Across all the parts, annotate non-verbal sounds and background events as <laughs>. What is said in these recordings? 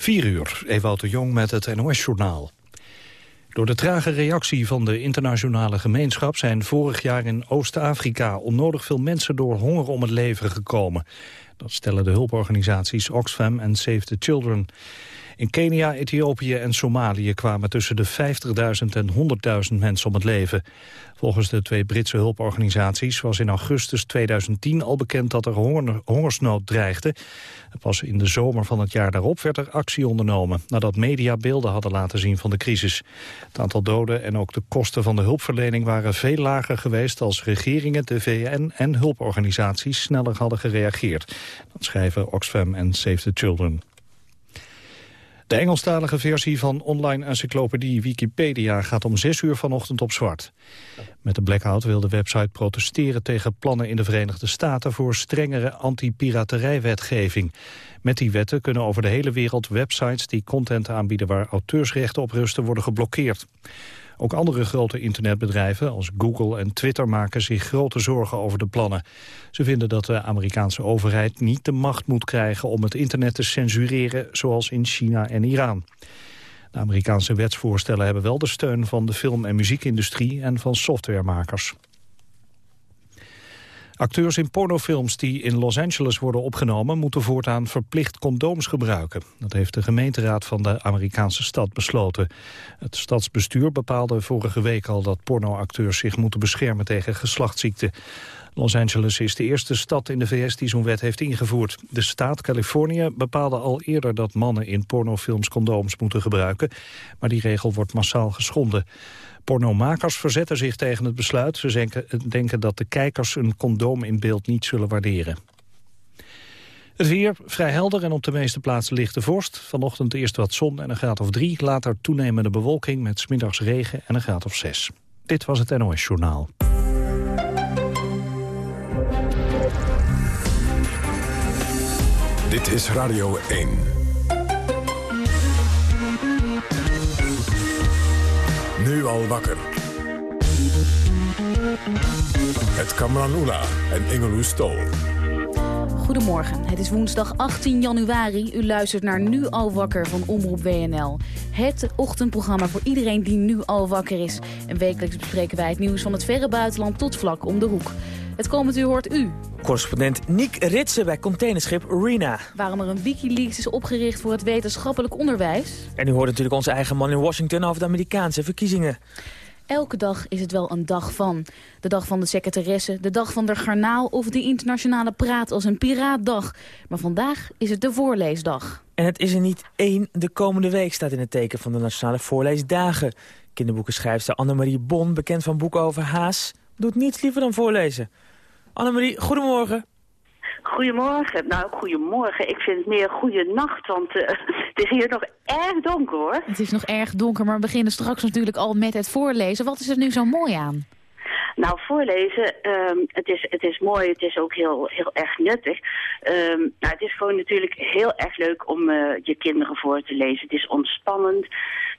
4 uur, Ewout de Jong met het NOS-journaal. Door de trage reactie van de internationale gemeenschap... zijn vorig jaar in Oost-Afrika onnodig veel mensen door honger om het leven gekomen. Dat stellen de hulporganisaties Oxfam en Save the Children. In Kenia, Ethiopië en Somalië kwamen tussen de 50.000 en 100.000 mensen om het leven. Volgens de twee Britse hulporganisaties was in augustus 2010 al bekend dat er hongersnood dreigde. Pas in de zomer van het jaar daarop werd er actie ondernomen, nadat media beelden hadden laten zien van de crisis. Het aantal doden en ook de kosten van de hulpverlening waren veel lager geweest als regeringen, de VN en hulporganisaties sneller hadden gereageerd. Dat schrijven Oxfam en Save the Children. De Engelstalige versie van online encyclopedie Wikipedia gaat om 6 uur vanochtend op zwart. Met de blackout wil de website protesteren tegen plannen in de Verenigde Staten voor strengere anti-piraterijwetgeving. Met die wetten kunnen over de hele wereld websites die content aanbieden waar auteursrechten op rusten worden geblokkeerd. Ook andere grote internetbedrijven als Google en Twitter maken zich grote zorgen over de plannen. Ze vinden dat de Amerikaanse overheid niet de macht moet krijgen om het internet te censureren zoals in China en Iran. De Amerikaanse wetsvoorstellen hebben wel de steun van de film- en muziekindustrie en van softwaremakers. Acteurs in pornofilms die in Los Angeles worden opgenomen... moeten voortaan verplicht condooms gebruiken. Dat heeft de gemeenteraad van de Amerikaanse stad besloten. Het stadsbestuur bepaalde vorige week al dat pornoacteurs... zich moeten beschermen tegen geslachtsziekten. Los Angeles is de eerste stad in de VS die zo'n wet heeft ingevoerd. De staat Californië bepaalde al eerder dat mannen in pornofilms condooms moeten gebruiken. Maar die regel wordt massaal geschonden. Pornomakers verzetten zich tegen het besluit. Ze denken dat de kijkers een condoom in beeld niet zullen waarderen. Het weer vrij helder en op de meeste plaatsen lichte vorst. Vanochtend eerst wat zon en een graad of drie. Later toenemende bewolking met smiddags regen en een graad of zes. Dit was het NOS Journaal. Dit is Radio 1. Nu al wakker. Het Kamran Oela en Ingeloes Stol. Goedemorgen, het is woensdag 18 januari. U luistert naar Nu al wakker van Omroep WNL. Het ochtendprogramma voor iedereen die nu al wakker is. En wekelijks bespreken wij het nieuws van het verre buitenland tot vlak om de hoek. Het komend u hoort u. Correspondent Niek Ritsen bij containerschip Rena. Waarom er een Wikileaks is opgericht voor het wetenschappelijk onderwijs. En u hoort natuurlijk onze eigen man in Washington over de Amerikaanse verkiezingen. Elke dag is het wel een dag van. De dag van de secretaresse, de dag van de garnaal of de internationale praat als een piraatdag. Maar vandaag is het de voorleesdag. En het is er niet één. De komende week staat in het teken van de Nationale Voorleesdagen. Kinderboekenschrijfster Annemarie Bon, bekend van boeken over haas, doet niets liever dan voorlezen. Annemarie, goedemorgen. Goedemorgen. Nou, goedemorgen. Ik vind het meer goede nacht, want uh, <laughs> het is hier nog erg donker, hoor. Het is nog erg donker, maar we beginnen straks natuurlijk al met het voorlezen. Wat is er nu zo mooi aan? Nou, voorlezen, um, het, is, het is mooi, het is ook heel, heel erg nuttig. Um, nou, het is gewoon natuurlijk heel erg leuk om uh, je kinderen voor te lezen. Het is ontspannend,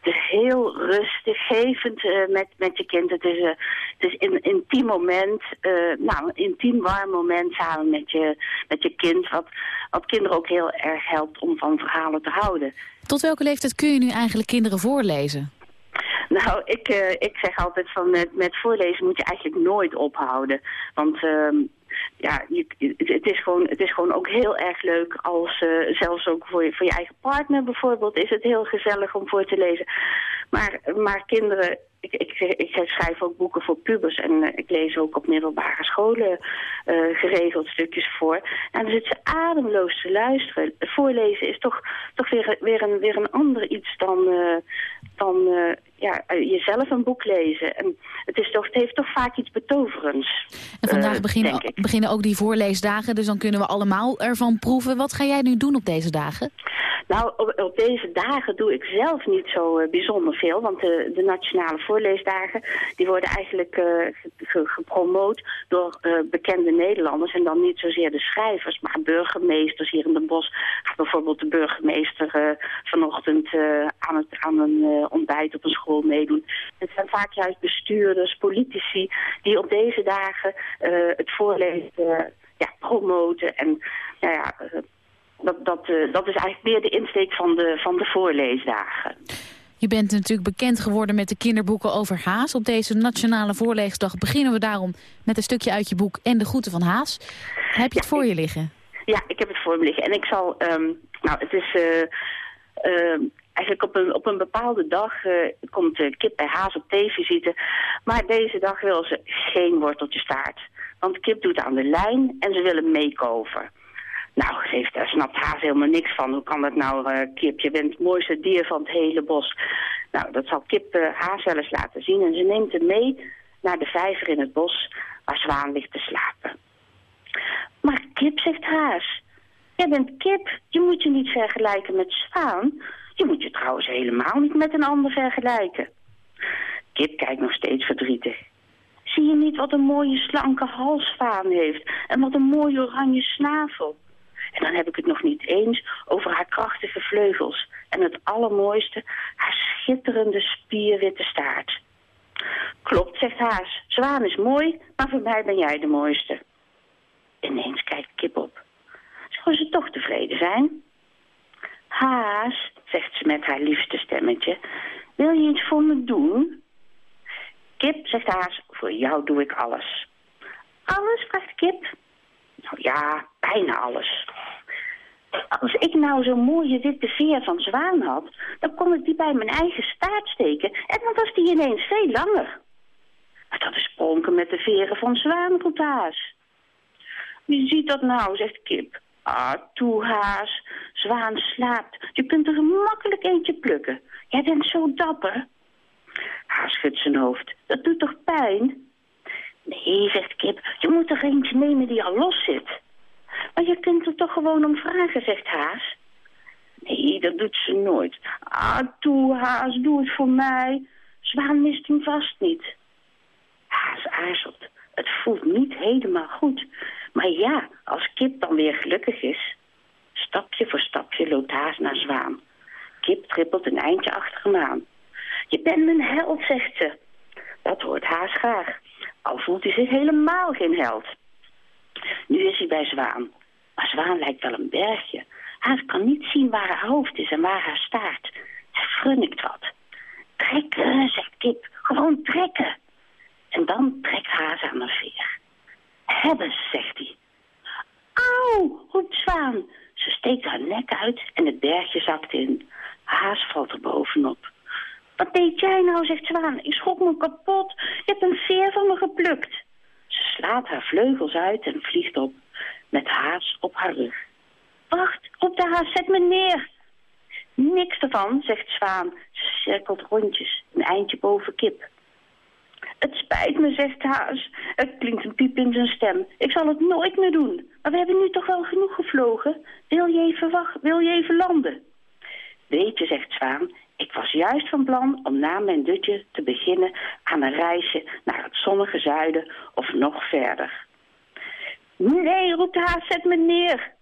het is heel rustiggevend uh, met, met je kind. Het is, uh, het is een intiem moment, nou, een intiem warm moment samen met je, met je kind. Wat, wat kinderen ook heel erg helpt om van verhalen te houden. Tot welke leeftijd kun je nu eigenlijk kinderen voorlezen? Nou, ik, uh, ik zeg altijd van met, met voorlezen moet je eigenlijk nooit ophouden. Want uh, ja, het, is gewoon, het is gewoon ook heel erg leuk als, uh, zelfs ook voor je, voor je eigen partner bijvoorbeeld, is het heel gezellig om voor te lezen. Maar, maar kinderen, ik, ik, ik, schrijf ook boeken voor pubers en uh, ik lees ook op middelbare scholen uh, geregeld stukjes voor. En dan zitten ze ademloos te luisteren. Voorlezen is toch, toch weer, weer, een, weer een ander iets dan, uh, dan ja, jezelf een boek lezen. En het, is toch, het heeft toch vaak iets betoverends. En vandaag beginnen, beginnen ook die voorleesdagen, dus dan kunnen we allemaal ervan proeven. Wat ga jij nu doen op deze dagen? Nou, op, op deze dagen doe ik zelf niet zo bijzonder veel. Want de, de, nationale voorleesdagen die worden eigenlijk uh, gepromoot door uh, bekende Nederlanders. En dan niet zozeer de schrijvers, maar burgemeesters hier in de bos. Bijvoorbeeld de burgemeester vanochtend aan, het, aan een ontbijt op een school meedoen. Het zijn vaak juist bestuurders, politici die op deze dagen het voorlezen ja, promoten en nou ja, dat, dat, dat is eigenlijk meer de insteek van de, van de voorleesdagen. Je bent natuurlijk bekend geworden met de kinderboeken over Haas. Op deze Nationale Voorleesdag beginnen we daarom met een stukje uit je boek En de Groeten van Haas. Heb je het voor je liggen? Ja, ik heb het voor me liggen. En ik zal, um, nou het is uh, eigenlijk op een, op een bepaalde dag uh, komt Kip bij Haas op theevisite. Maar deze dag wil ze geen worteltje staart. Want Kip doet aan de lijn en ze willen meekoven. Nou, heeft, daar snapt Haas helemaal niks van. Hoe kan dat nou, uh, Kip? Je bent het mooiste dier van het hele bos. Nou, dat zal Kip uh, Haas wel eens laten zien. En ze neemt hem mee naar de vijver in het bos waar Zwaan ligt te slapen. Maar Kip, zegt Haas, jij bent Kip. Je moet je niet vergelijken met Zwaan. Je moet je trouwens helemaal niet met een ander vergelijken. Kip kijkt nog steeds verdrietig. Zie je niet wat een mooie slanke halsvaan heeft en wat een mooie oranje snavel? En dan heb ik het nog niet eens over haar krachtige vleugels en het allermooiste, haar schitterende spierwitte staart. Klopt, zegt Haas. Zwaan is mooi, maar voor mij ben jij de mooiste. Ineens kijkt Kip op. Zou ze toch tevreden zijn? Haas, zegt ze met haar liefste stemmetje, wil je iets voor me doen? Kip, zegt Haas, voor jou doe ik alles. Alles, vraagt Kip. Nou ja, bijna alles. Als ik nou zo'n mooie witte veer van zwaan had, dan kon ik die bij mijn eigen staart steken en dan was die ineens veel langer. Maar dat is pronken met de veren van zwaan, roept Haas. Wie ziet dat nou, zegt Kip. Ah, toe Haas, zwaan slaapt. Je kunt er gemakkelijk eentje plukken. Jij bent zo dapper. Haas schudt zijn hoofd. Dat doet toch pijn? Nee, zegt Kip, je moet er eentje nemen die al los zit. Maar je kunt er toch gewoon om vragen, zegt Haas. Nee, dat doet ze nooit. Ah, toe, Haas, doe het voor mij. Zwaan mist hem vast niet. Haas aarzelt. Het voelt niet helemaal goed. Maar ja, als Kip dan weer gelukkig is... Stapje voor stapje loopt Haas naar Zwaan. Kip trippelt een eindje achter hem aan. Je bent mijn held, zegt ze. Dat hoort Haas graag. Al voelt hij zich helemaal geen held. Nu is hij bij Zwaan. Maar Zwaan lijkt wel een bergje. Haas kan niet zien waar haar hoofd is en waar haar staart. Hij frunnikt wat. Trekken, zegt Kip. Gewoon trekken. En dan trekt Haas aan een veer. Hebben, zegt hij. Auw, roept Zwaan. Ze steekt haar nek uit en het bergje zakt in. Haas valt er bovenop. Wat deed jij nou, zegt Zwaan. Ik schrok me kapot. Je hebt een veer van me geplukt. Ze slaat haar vleugels uit en vliegt op, met haas op haar rug. Wacht, roept de haas, zet me neer. Niks ervan, zegt Zwaan. Ze cirkelt rondjes, een eindje boven kip. Het spijt me, zegt Haas. Er klinkt een piep in zijn stem. Ik zal het nooit meer doen. Maar we hebben nu toch wel genoeg gevlogen? Wil je even, wacht, wil je even landen? Weet je, zegt Zwaan, ik was juist van plan om na mijn dutje te beginnen aan een reisje naar het zonnige zuiden of nog verder. Nee, roept de haas, zet me neer.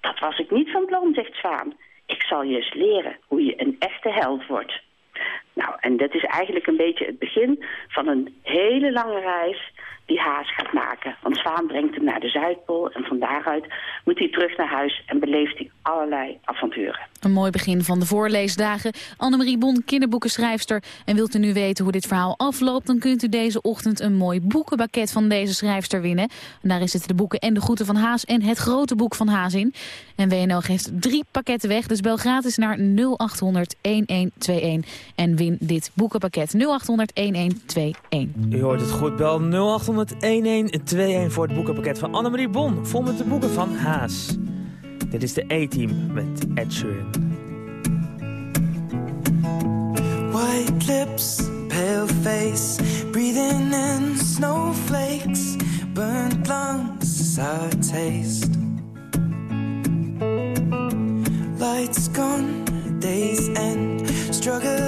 Dat was ik niet van plan, zegt Zwaan. Ik zal je eens leren hoe je een echte held wordt. Nou, en dat is eigenlijk een beetje het begin van een hele lange reis die Haas gaat maken. Want Zwaan brengt hem naar de Zuidpool en van daaruit moet hij terug naar huis en beleeft hij allerlei avonturen. Een mooi begin van de voorleesdagen. Annemarie Bon, kinderboekenschrijfster. En wilt u nu weten hoe dit verhaal afloopt... dan kunt u deze ochtend een mooi boekenpakket van deze schrijfster winnen. En daar zitten de boeken en de groeten van Haas en het grote boek van Haas in. En WNL geeft drie pakketten weg, dus bel gratis naar 0800-1121... en win dit boekenpakket 0800-1121. U hoort het goed, bel 0800 1121 voor het boekenpakket van Annemarie Bon. Vol met de boeken van Haas. Dit is de A-Team met Ed Sheeran. White lips, pale face, breathing in snowflakes, burnt lungs, sour taste. Lights gone, days end, struggling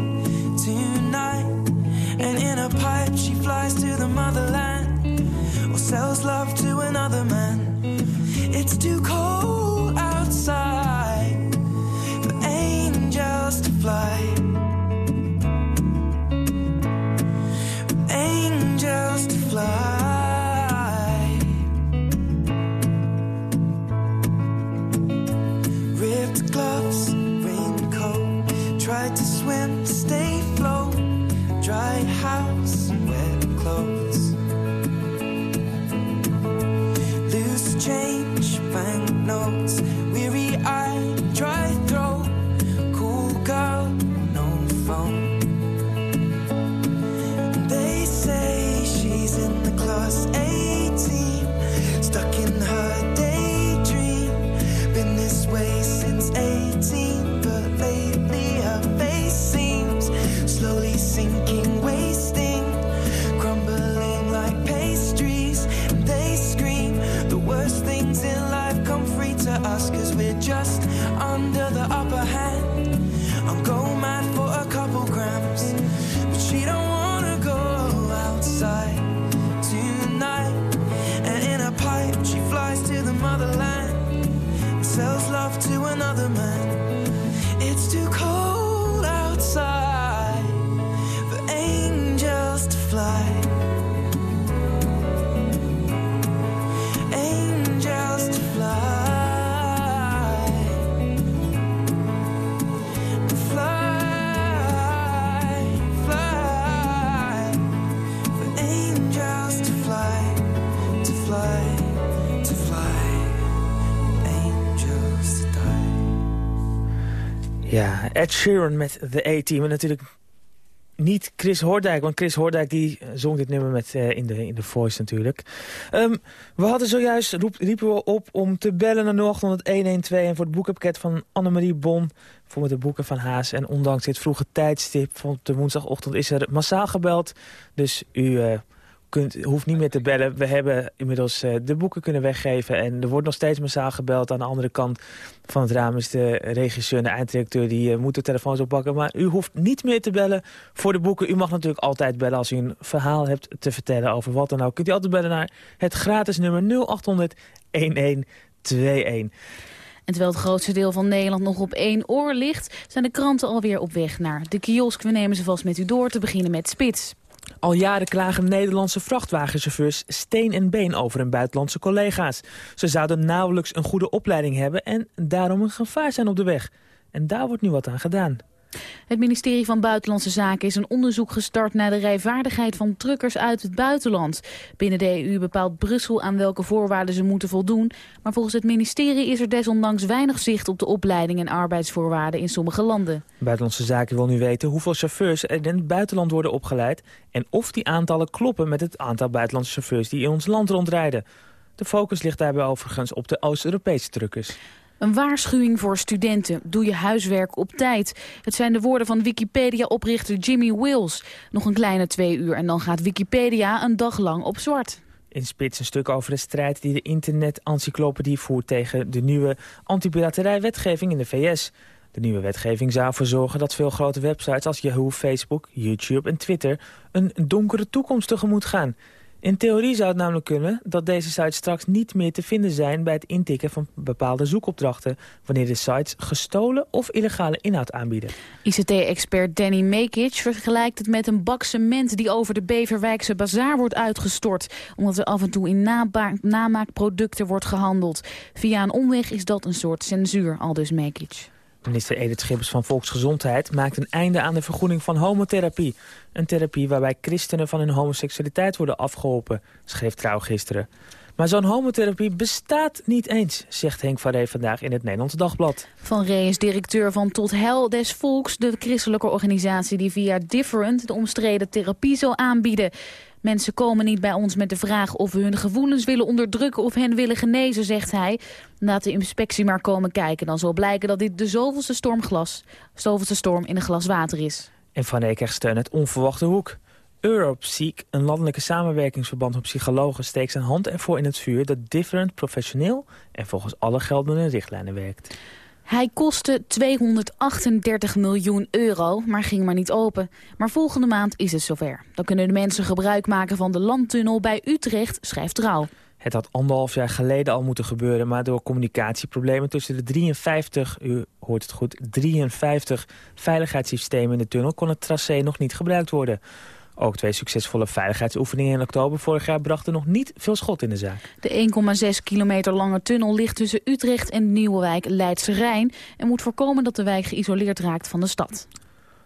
to the motherland or sells love to another man. It's too cold Ed Sheeran met The A-Team. En natuurlijk niet Chris Hoordijk, want Chris Hoordijk die zong dit nummer met, eh, in, de, in de Voice natuurlijk. Ehm, we hadden zojuist, roep, riepen we op om te bellen naar 0800 112 en voor het boekenpakket van Annemarie Bon voor de boeken van Haas. En ondanks dit vroege tijdstip van de woensdagochtend is er massaal gebeld. Dus u eh, kunt, hoeft niet meer te bellen. We hebben inmiddels eh, de boeken kunnen weggeven. En er wordt nog steeds massaal gebeld. Aan de andere kant van het raam is de regisseur en de einddirecteur... die uh, moeten telefoons oppakken. Maar u hoeft niet meer te bellen voor de boeken. U mag natuurlijk altijd bellen als u een verhaal hebt te vertellen over wat dan ook. Kunt u altijd bellen naar het gratis nummer 0800 1121. En terwijl het grootste deel van Nederland nog op één oor ligt... zijn de kranten alweer op weg naar de kiosk. We nemen ze vast met u door te beginnen met Spits. Al jaren klagen Nederlandse vrachtwagenchauffeurs steen en been over hun buitenlandse collega's. Ze zouden nauwelijks een goede opleiding hebben en daarom een gevaar zijn op de weg. En daar wordt nu wat aan gedaan. Het ministerie van Buitenlandse Zaken is een onderzoek gestart naar de rijvaardigheid van truckers uit het buitenland. Binnen de EU bepaalt Brussel aan welke voorwaarden ze moeten voldoen. Maar volgens het ministerie is er desondanks weinig zicht op de opleiding en arbeidsvoorwaarden in sommige landen. Buitenlandse Zaken wil nu weten hoeveel chauffeurs er in het buitenland worden opgeleid... en of die aantallen kloppen met het aantal buitenlandse chauffeurs die in ons land rondrijden. De focus ligt daarbij overigens op de Oost-Europese truckers. Een waarschuwing voor studenten. Doe je huiswerk op tijd. Het zijn de woorden van Wikipedia-oprichter Jimmy Wills. Nog een kleine twee uur en dan gaat Wikipedia een dag lang op zwart. In Spits een stuk over de strijd die de internet-encyclopedie voert... tegen de nieuwe antipiraterij-wetgeving in de VS. De nieuwe wetgeving zou ervoor zorgen dat veel grote websites als Yahoo, Facebook, YouTube en Twitter... een donkere toekomst tegemoet gaan... In theorie zou het namelijk kunnen dat deze sites straks niet meer te vinden zijn bij het intikken van bepaalde zoekopdrachten wanneer de sites gestolen of illegale inhoud aanbieden. ICT-expert Danny Mekic vergelijkt het met een bak cement die over de Beverwijkse bazaar wordt uitgestort, omdat er af en toe in namaakproducten wordt gehandeld. Via een omweg is dat een soort censuur, aldus Mekic. Minister Edith Schippers van Volksgezondheid maakt een einde aan de vergoeding van homotherapie. Een therapie waarbij christenen van hun homoseksualiteit worden afgeholpen, schreef Trouw gisteren. Maar zo'n homotherapie bestaat niet eens, zegt Henk van Ree vandaag in het Nederlands Dagblad. Van Ree is directeur van Tot Hel des Volks, de christelijke organisatie die via Different de omstreden therapie zal aanbieden. Mensen komen niet bij ons met de vraag of we hun gevoelens willen onderdrukken of hen willen genezen, zegt hij. Laat de inspectie maar komen kijken. Dan zal blijken dat dit de zoveelste storm, glas, zoveelste storm in een glas water is. En Van Ree krijgt steun uit onverwachte hoek. EuropeSeek, een landelijke samenwerkingsverband van psychologen, steekt zijn hand ervoor in het vuur dat Different professioneel en volgens alle geldende richtlijnen werkt. Hij kostte 238 miljoen euro, maar ging maar niet open. Maar volgende maand is het zover. Dan kunnen de mensen gebruik maken van de landtunnel bij Utrecht, schrijft Trouw. Het had anderhalf jaar geleden al moeten gebeuren... maar door communicatieproblemen tussen de 53, u hoort het goed, 53 veiligheidssystemen in de tunnel... kon het tracé nog niet gebruikt worden. Ook twee succesvolle veiligheidsoefeningen in oktober vorig jaar brachten nog niet veel schot in de zaak. De 1,6 kilometer lange tunnel ligt tussen Utrecht en Nieuwewijk Leidse Rijn... en moet voorkomen dat de wijk geïsoleerd raakt van de stad.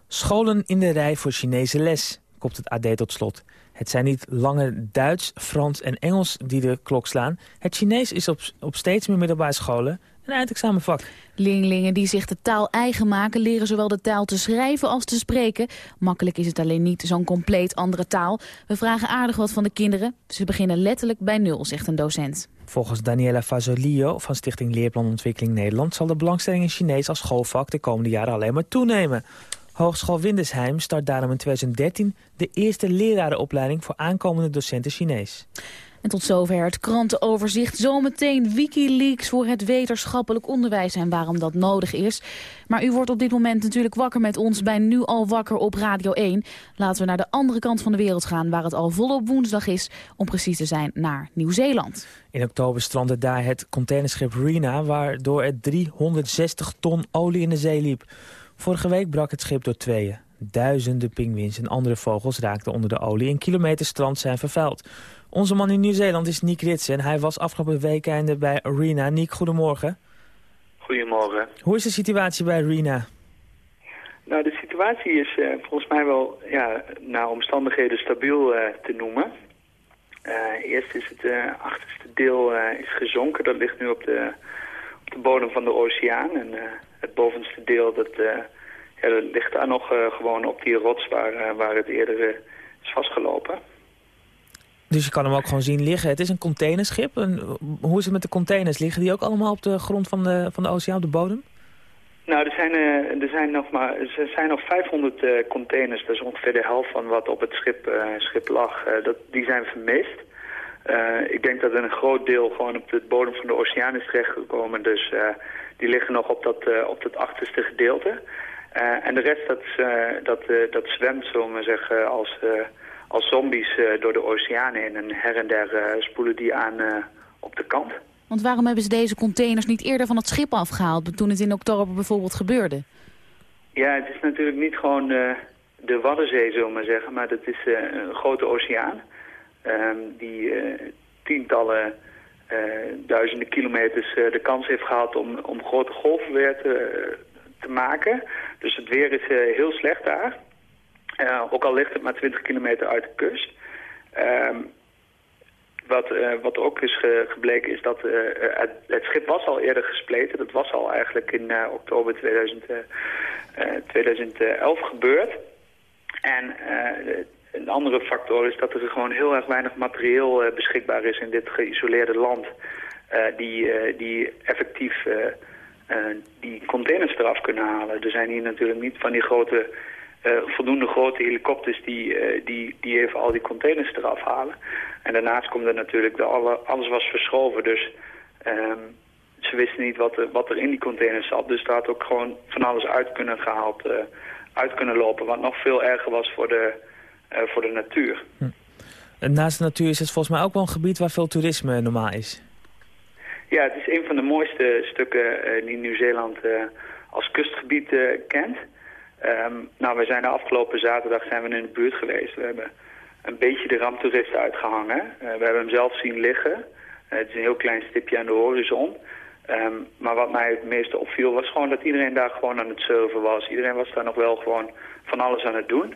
Scholen in de rij voor Chinese les, kopt het AD tot slot. Het zijn niet langer Duits, Frans en Engels die de klok slaan. Het Chinees is op, op steeds meer middelbare scholen een eindexamenvak. Leerlingen die zich de taal eigen maken... leren zowel de taal te schrijven als te spreken. Makkelijk is het alleen niet zo'n compleet andere taal. We vragen aardig wat van de kinderen. Ze beginnen letterlijk bij nul, zegt een docent. Volgens Daniela Fazolio van Stichting Leerplanontwikkeling Nederland... zal de belangstelling in Chinees als schoolvak de komende jaren alleen maar toenemen. Hogeschool Windesheim start daarom in 2013 de eerste lerarenopleiding voor aankomende docenten Chinees. En tot zover het krantenoverzicht. Zometeen Wikileaks voor het wetenschappelijk onderwijs en waarom dat nodig is. Maar u wordt op dit moment natuurlijk wakker met ons bij Nu Al Wakker op Radio 1. Laten we naar de andere kant van de wereld gaan waar het al volop woensdag is. Om precies te zijn naar Nieuw-Zeeland. In oktober strandde daar het containerschip Rena waardoor er 360 ton olie in de zee liep. Vorige week brak het schip door tweeën. Duizenden pinguïns en andere vogels raakten onder de olie en kilometers strand zijn vervuild. Onze man in Nieuw-Zeeland is Niek Ritsen en hij was afgelopen weekende bij Arena. Niek, goedemorgen. Goedemorgen. Hoe is de situatie bij Arena? Nou, de situatie is uh, volgens mij wel ja, naar omstandigheden stabiel uh, te noemen. Uh, eerst is het achterste deel is gezonken. Dat ligt nu op de, op de bodem van de oceaan. En het bovenste deel dat, ja, dat ligt daar nog gewoon op die rots waar, waar het eerder is vastgelopen. Dus je kan hem ook gewoon zien liggen. Het is een containerschip. En hoe is het met de containers? Liggen die ook allemaal op de grond van de, van de oceaan, op de bodem? Nou, er zijn, uh, er zijn nog maar er zijn nog 500 uh, eh, containers. Dat is ongeveer de helft van wat op het schip, schip lag. dat, die zijn vermist. ik denk dat een groot deel gewoon op de bodem van de oceaan is terechtgekomen. Dus die liggen nog op dat, op dat achterste gedeelte. en de rest dat, dat, dat zwemt, zullen we zeggen, als als zombies uh, door de oceaan in en her en der uh, spoelen die aan uh, op de kant. Want waarom hebben ze deze containers niet eerder van het schip afgehaald toen het in oktober bijvoorbeeld gebeurde? Ja, het is natuurlijk niet gewoon de Waddenzee, zullen we maar zeggen, maar het is een grote oceaan um, die tientallen, duizenden kilometers de kans heeft gehad om, om grote golven weer te, te maken. Dus het weer is heel slecht daar. Uh, ook al ligt het maar 20 kilometer uit de kust. Uh, wat, uh, wat ook is ge gebleken is dat uh, het, schip was al eerder gespleten. Dat was al eigenlijk in oktober 2000, 2011 gebeurd. En een andere factor is dat er gewoon heel erg weinig materieel beschikbaar is in dit geïsoleerde land. die, die effectief die containers eraf kunnen halen. Er zijn hier natuurlijk niet van die grote voldoende grote helikopters die, uh, die, die even al die containers eraf halen. En daarnaast komt er natuurlijk, de alle, alles was verschoven, dus um, ze wisten niet wat er, wat er in die containers zat. Dus daar had ook gewoon van alles uit kunnen gehaald, uh, uit kunnen lopen, wat nog veel erger was voor de, voor de natuur. Hm. Naast de natuur is het volgens mij ook wel een gebied waar veel toerisme normaal is. Ja, het is een van de mooiste stukken die Nieuw-Zeeland als kustgebied kent. Um, nou, we zijn de afgelopen zaterdag zijn we in de buurt geweest. We hebben een beetje de ramptoeristen uitgehangen. Uh, we hebben hem zelf zien liggen. Uh, het is een heel klein stipje aan de horizon. Um, maar wat mij het meeste opviel was gewoon dat iedereen daar gewoon aan het surfen was. Iedereen was daar nog wel gewoon van alles aan het doen.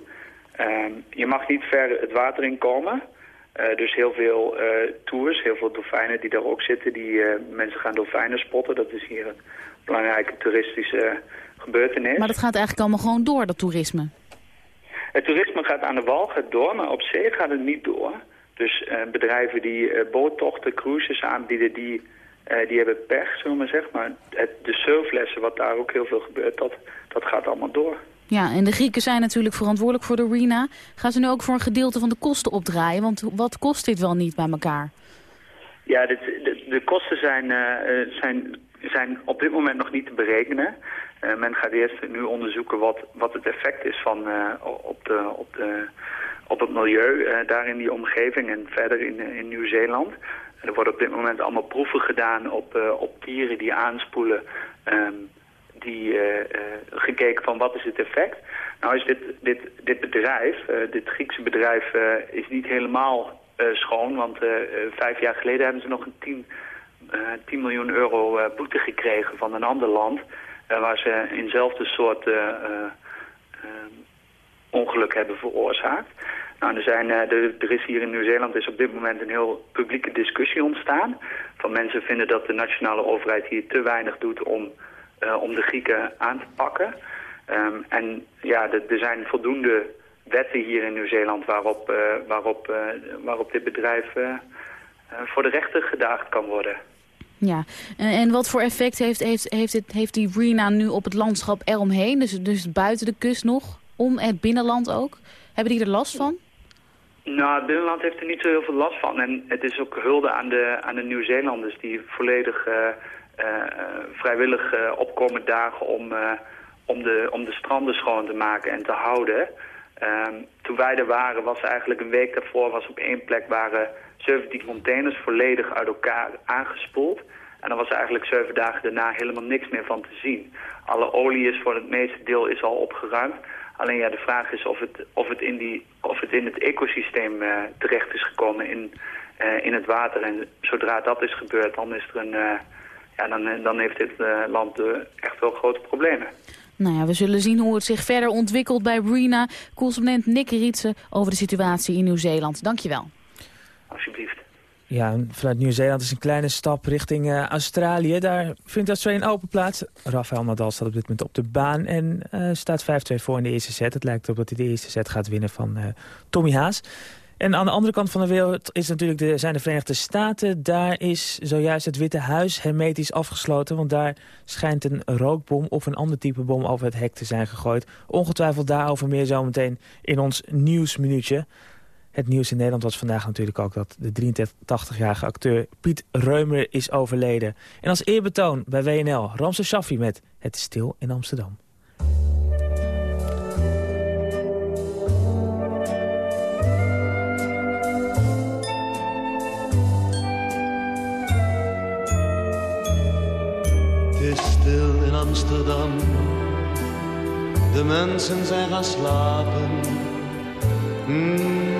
Um, je mag niet ver het water in komen. Uh, dus heel veel tours, heel veel dolfijnen die daar ook zitten. Die mensen gaan dolfijnen spotten. Dat is hier een belangrijke toeristische gebeurtenis. Maar dat gaat eigenlijk allemaal gewoon door, dat toerisme? Het toerisme gaat aan de wal gaat door, maar op zee gaat het niet door. Dus uh, bedrijven die uh, boottochten, cruises aanbieden, die, uh, die hebben pech, zullen we maar zeggen. Maar het, de surflessen, wat daar ook heel veel gebeurt, dat, dat gaat allemaal door. Ja, en de Grieken zijn natuurlijk verantwoordelijk voor de arena. Gaan ze nu ook voor een gedeelte van de kosten opdraaien? Want wat kost dit wel niet bij elkaar? Ja, dit, de, de kosten zijn, zijn, zijn op dit moment nog niet te berekenen. Uh, men gaat eerst nu onderzoeken wat, wat het effect is van, uh, op, de, op, de, op het milieu daar in die omgeving en verder in, in Nieuw-Zeeland. Er worden op dit moment allemaal proeven gedaan op, op dieren die aanspoelen... Um, die gekeken van wat is het effect. Nou is dit, dit, dit bedrijf, dit Griekse bedrijf, is niet helemaal schoon. Want vijf jaar geleden hebben ze nog een 10, 10 miljoen euro boete gekregen van een ander land waar ze eenzelfde soort uh, ongeluk hebben veroorzaakt. Nou, er, zijn, er, er is hier in Nieuw-Zeeland op dit moment een heel publieke discussie ontstaan. Van mensen vinden dat de nationale overheid hier te weinig doet om, om de Grieken aan te pakken. Um, en ja, er zijn voldoende wetten hier in Nieuw-Zeeland waarop, waarop, waarop dit bedrijf voor de rechter gedaagd kan worden. Ja, en wat voor effect heeft, heeft, heeft, het, heeft die Rena nu op het landschap eromheen? Dus, dus buiten de kust nog, om het binnenland ook? Hebben die er last van? Nou, het binnenland heeft er niet zo heel veel last van. En het is ook hulde aan de, aan de Nieuw-Zeelanders die volledig uh, uh, vrijwillig uh, opkomen dagen om, om, de, om de stranden schoon te maken en te houden. Ehm, toen wij er waren, was eigenlijk een week daarvoor, was op één plek waren 17 containers volledig uit elkaar aangespoeld. En dan was eigenlijk zeven dagen daarna helemaal niks meer van te zien. Alle olie is voor het meeste deel is al opgeruimd. Alleen ja, de vraag is of het, of het, in, die, of het in het ecosysteem uh, terecht is gekomen in, uh, in het water. En zodra dat is gebeurd, dan, is er een, uh, ja, dan, dan heeft dit land echt wel grote problemen. Nou ja, we zullen zien hoe het zich verder ontwikkelt bij Brina. Correspondent Nick Rietsen over de situatie in Nieuw-Zeeland. Dankjewel alsjeblieft. Ja, vanuit Nieuw-Zeeland is een kleine stap richting uh, Australië. Daar vindt Australië een open plaats. Rafael Nadal staat op dit moment op de baan en uh, staat 5-2 voor in de eerste set. Het lijkt erop dat hij de eerste set gaat winnen van uh, Tommy Haas. En aan de andere kant van de wereld is natuurlijk de, zijn de Verenigde Staten. Daar is zojuist het Witte Huis hermetisch afgesloten. Want daar schijnt een rookbom of een ander type bom over het hek te zijn gegooid. Ongetwijfeld daarover meer zometeen in ons nieuwsminuutje. Het nieuws in Nederland was vandaag natuurlijk ook dat de 83-jarige acteur Piet Reumer is overleden. En als eerbetoon bij WNL Ramse Shaffi met Het is stil in Amsterdam. Het is stil in Amsterdam. De mensen zijn gaan slapen. Mm.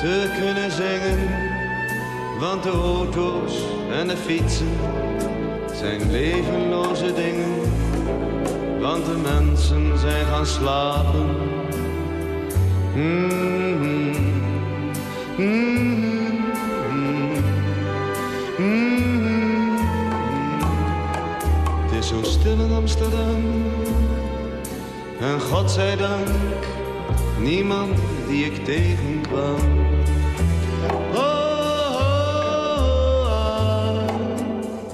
te kunnen zingen. Want de auto's en de fietsen zijn levenloze dingen. Want de mensen zijn gaan slapen. Mm -hmm. Mm -hmm. Het is zo stil in Amsterdam. En God zij dank, niemand die ik tegenkwam.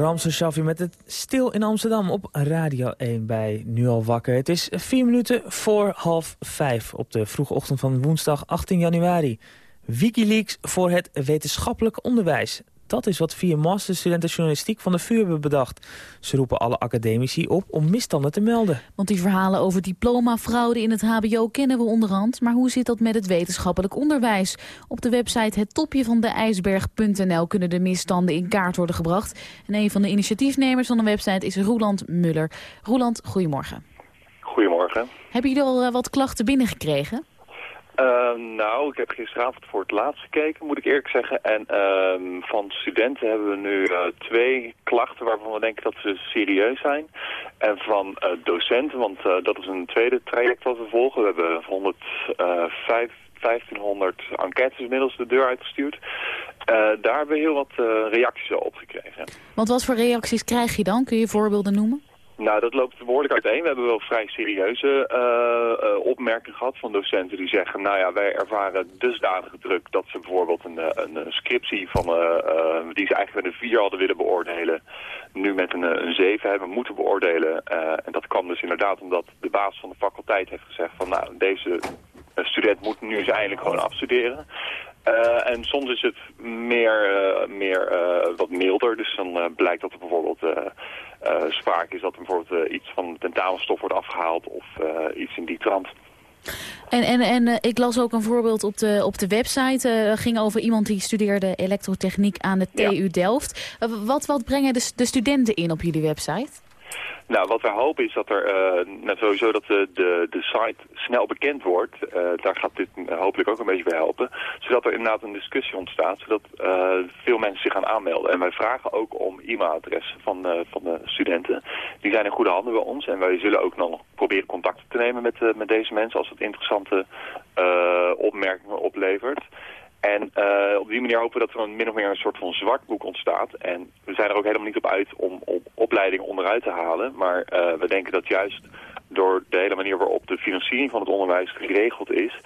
Ramse Shaffi met het Stil in Amsterdam op Radio 1 bij Nu al wakker. Het is vier minuten voor half vijf op de vroege ochtend van woensdag 18 januari. Wikileaks voor het wetenschappelijk onderwijs. Dat is wat vier masterstudenten journalistiek van de VU hebben bedacht. Ze roepen alle academici op om misstanden te melden. Want die verhalen over diplomafraude in het hbo kennen we onderhand. Maar hoe zit dat met het wetenschappelijk onderwijs? Op de website hetopjevandeijsberg.nl kunnen de misstanden in kaart worden gebracht. En een van de initiatiefnemers van de website is Roeland Muller. Roeland, goedemorgen. Goedemorgen. Hebben jullie al eh, wat klachten binnengekregen? Uh, nou, ik heb gisteravond voor het laatst gekeken, moet ik eerlijk zeggen. En uh, van studenten hebben we nu uh, twee klachten waarvan we denken dat ze serieus zijn. En van uh, docenten, want dat is een tweede traject wat we volgen. We hebben 105, 1500 enquêtes inmiddels de deur uitgestuurd. daar hebben we heel wat reacties op gekregen. Want wat voor reacties krijg je dan? Kun je voorbeelden noemen? Nou, dat loopt behoorlijk uiteen. We hebben wel vrij serieuze uh, uh, opmerkingen gehad van docenten die zeggen... nou ja, wij ervaren dusdanige druk dat ze bijvoorbeeld een, een scriptie van... Uh, die ze eigenlijk met een 4 hadden willen beoordelen... nu met een, een 7 hebben moeten beoordelen. en dat kwam dus inderdaad omdat de baas van de faculteit heeft gezegd... van nou, deze student moet nu eens eindelijk gewoon afstuderen. En soms is het meer, uh, meer uh, wat milder. Dus dan blijkt dat er bijvoorbeeld sprake is dat er bijvoorbeeld iets van tentamenstof wordt afgehaald of iets in die trant. En, en, en ik las ook een voorbeeld op de, op de website. ging over iemand die studeerde elektrotechniek aan de TU ja. Delft. wat, wat brengen de, de studenten in op jullie website? Nou, wat we hopen is dat er uh, net sowieso dat de, de, site snel bekend wordt. Uh, daar gaat dit hopelijk ook een beetje bij helpen. Zodat er inderdaad een discussie ontstaat, zodat uh, veel mensen zich gaan aanmelden. En wij vragen ook om e-mailadressen van, van de studenten. Die zijn in goede handen bij ons. En wij zullen ook nog proberen contact te nemen met, met deze mensen als het interessante opmerkingen oplevert. En uh, op die manier hopen we dat er een min of meer een soort van zwartboek ontstaat. En we zijn er ook helemaal niet op uit om op opleidingen onderuit te halen. Maar uh, we denken dat juist door de hele manier waarop de financiering van het onderwijs geregeld is...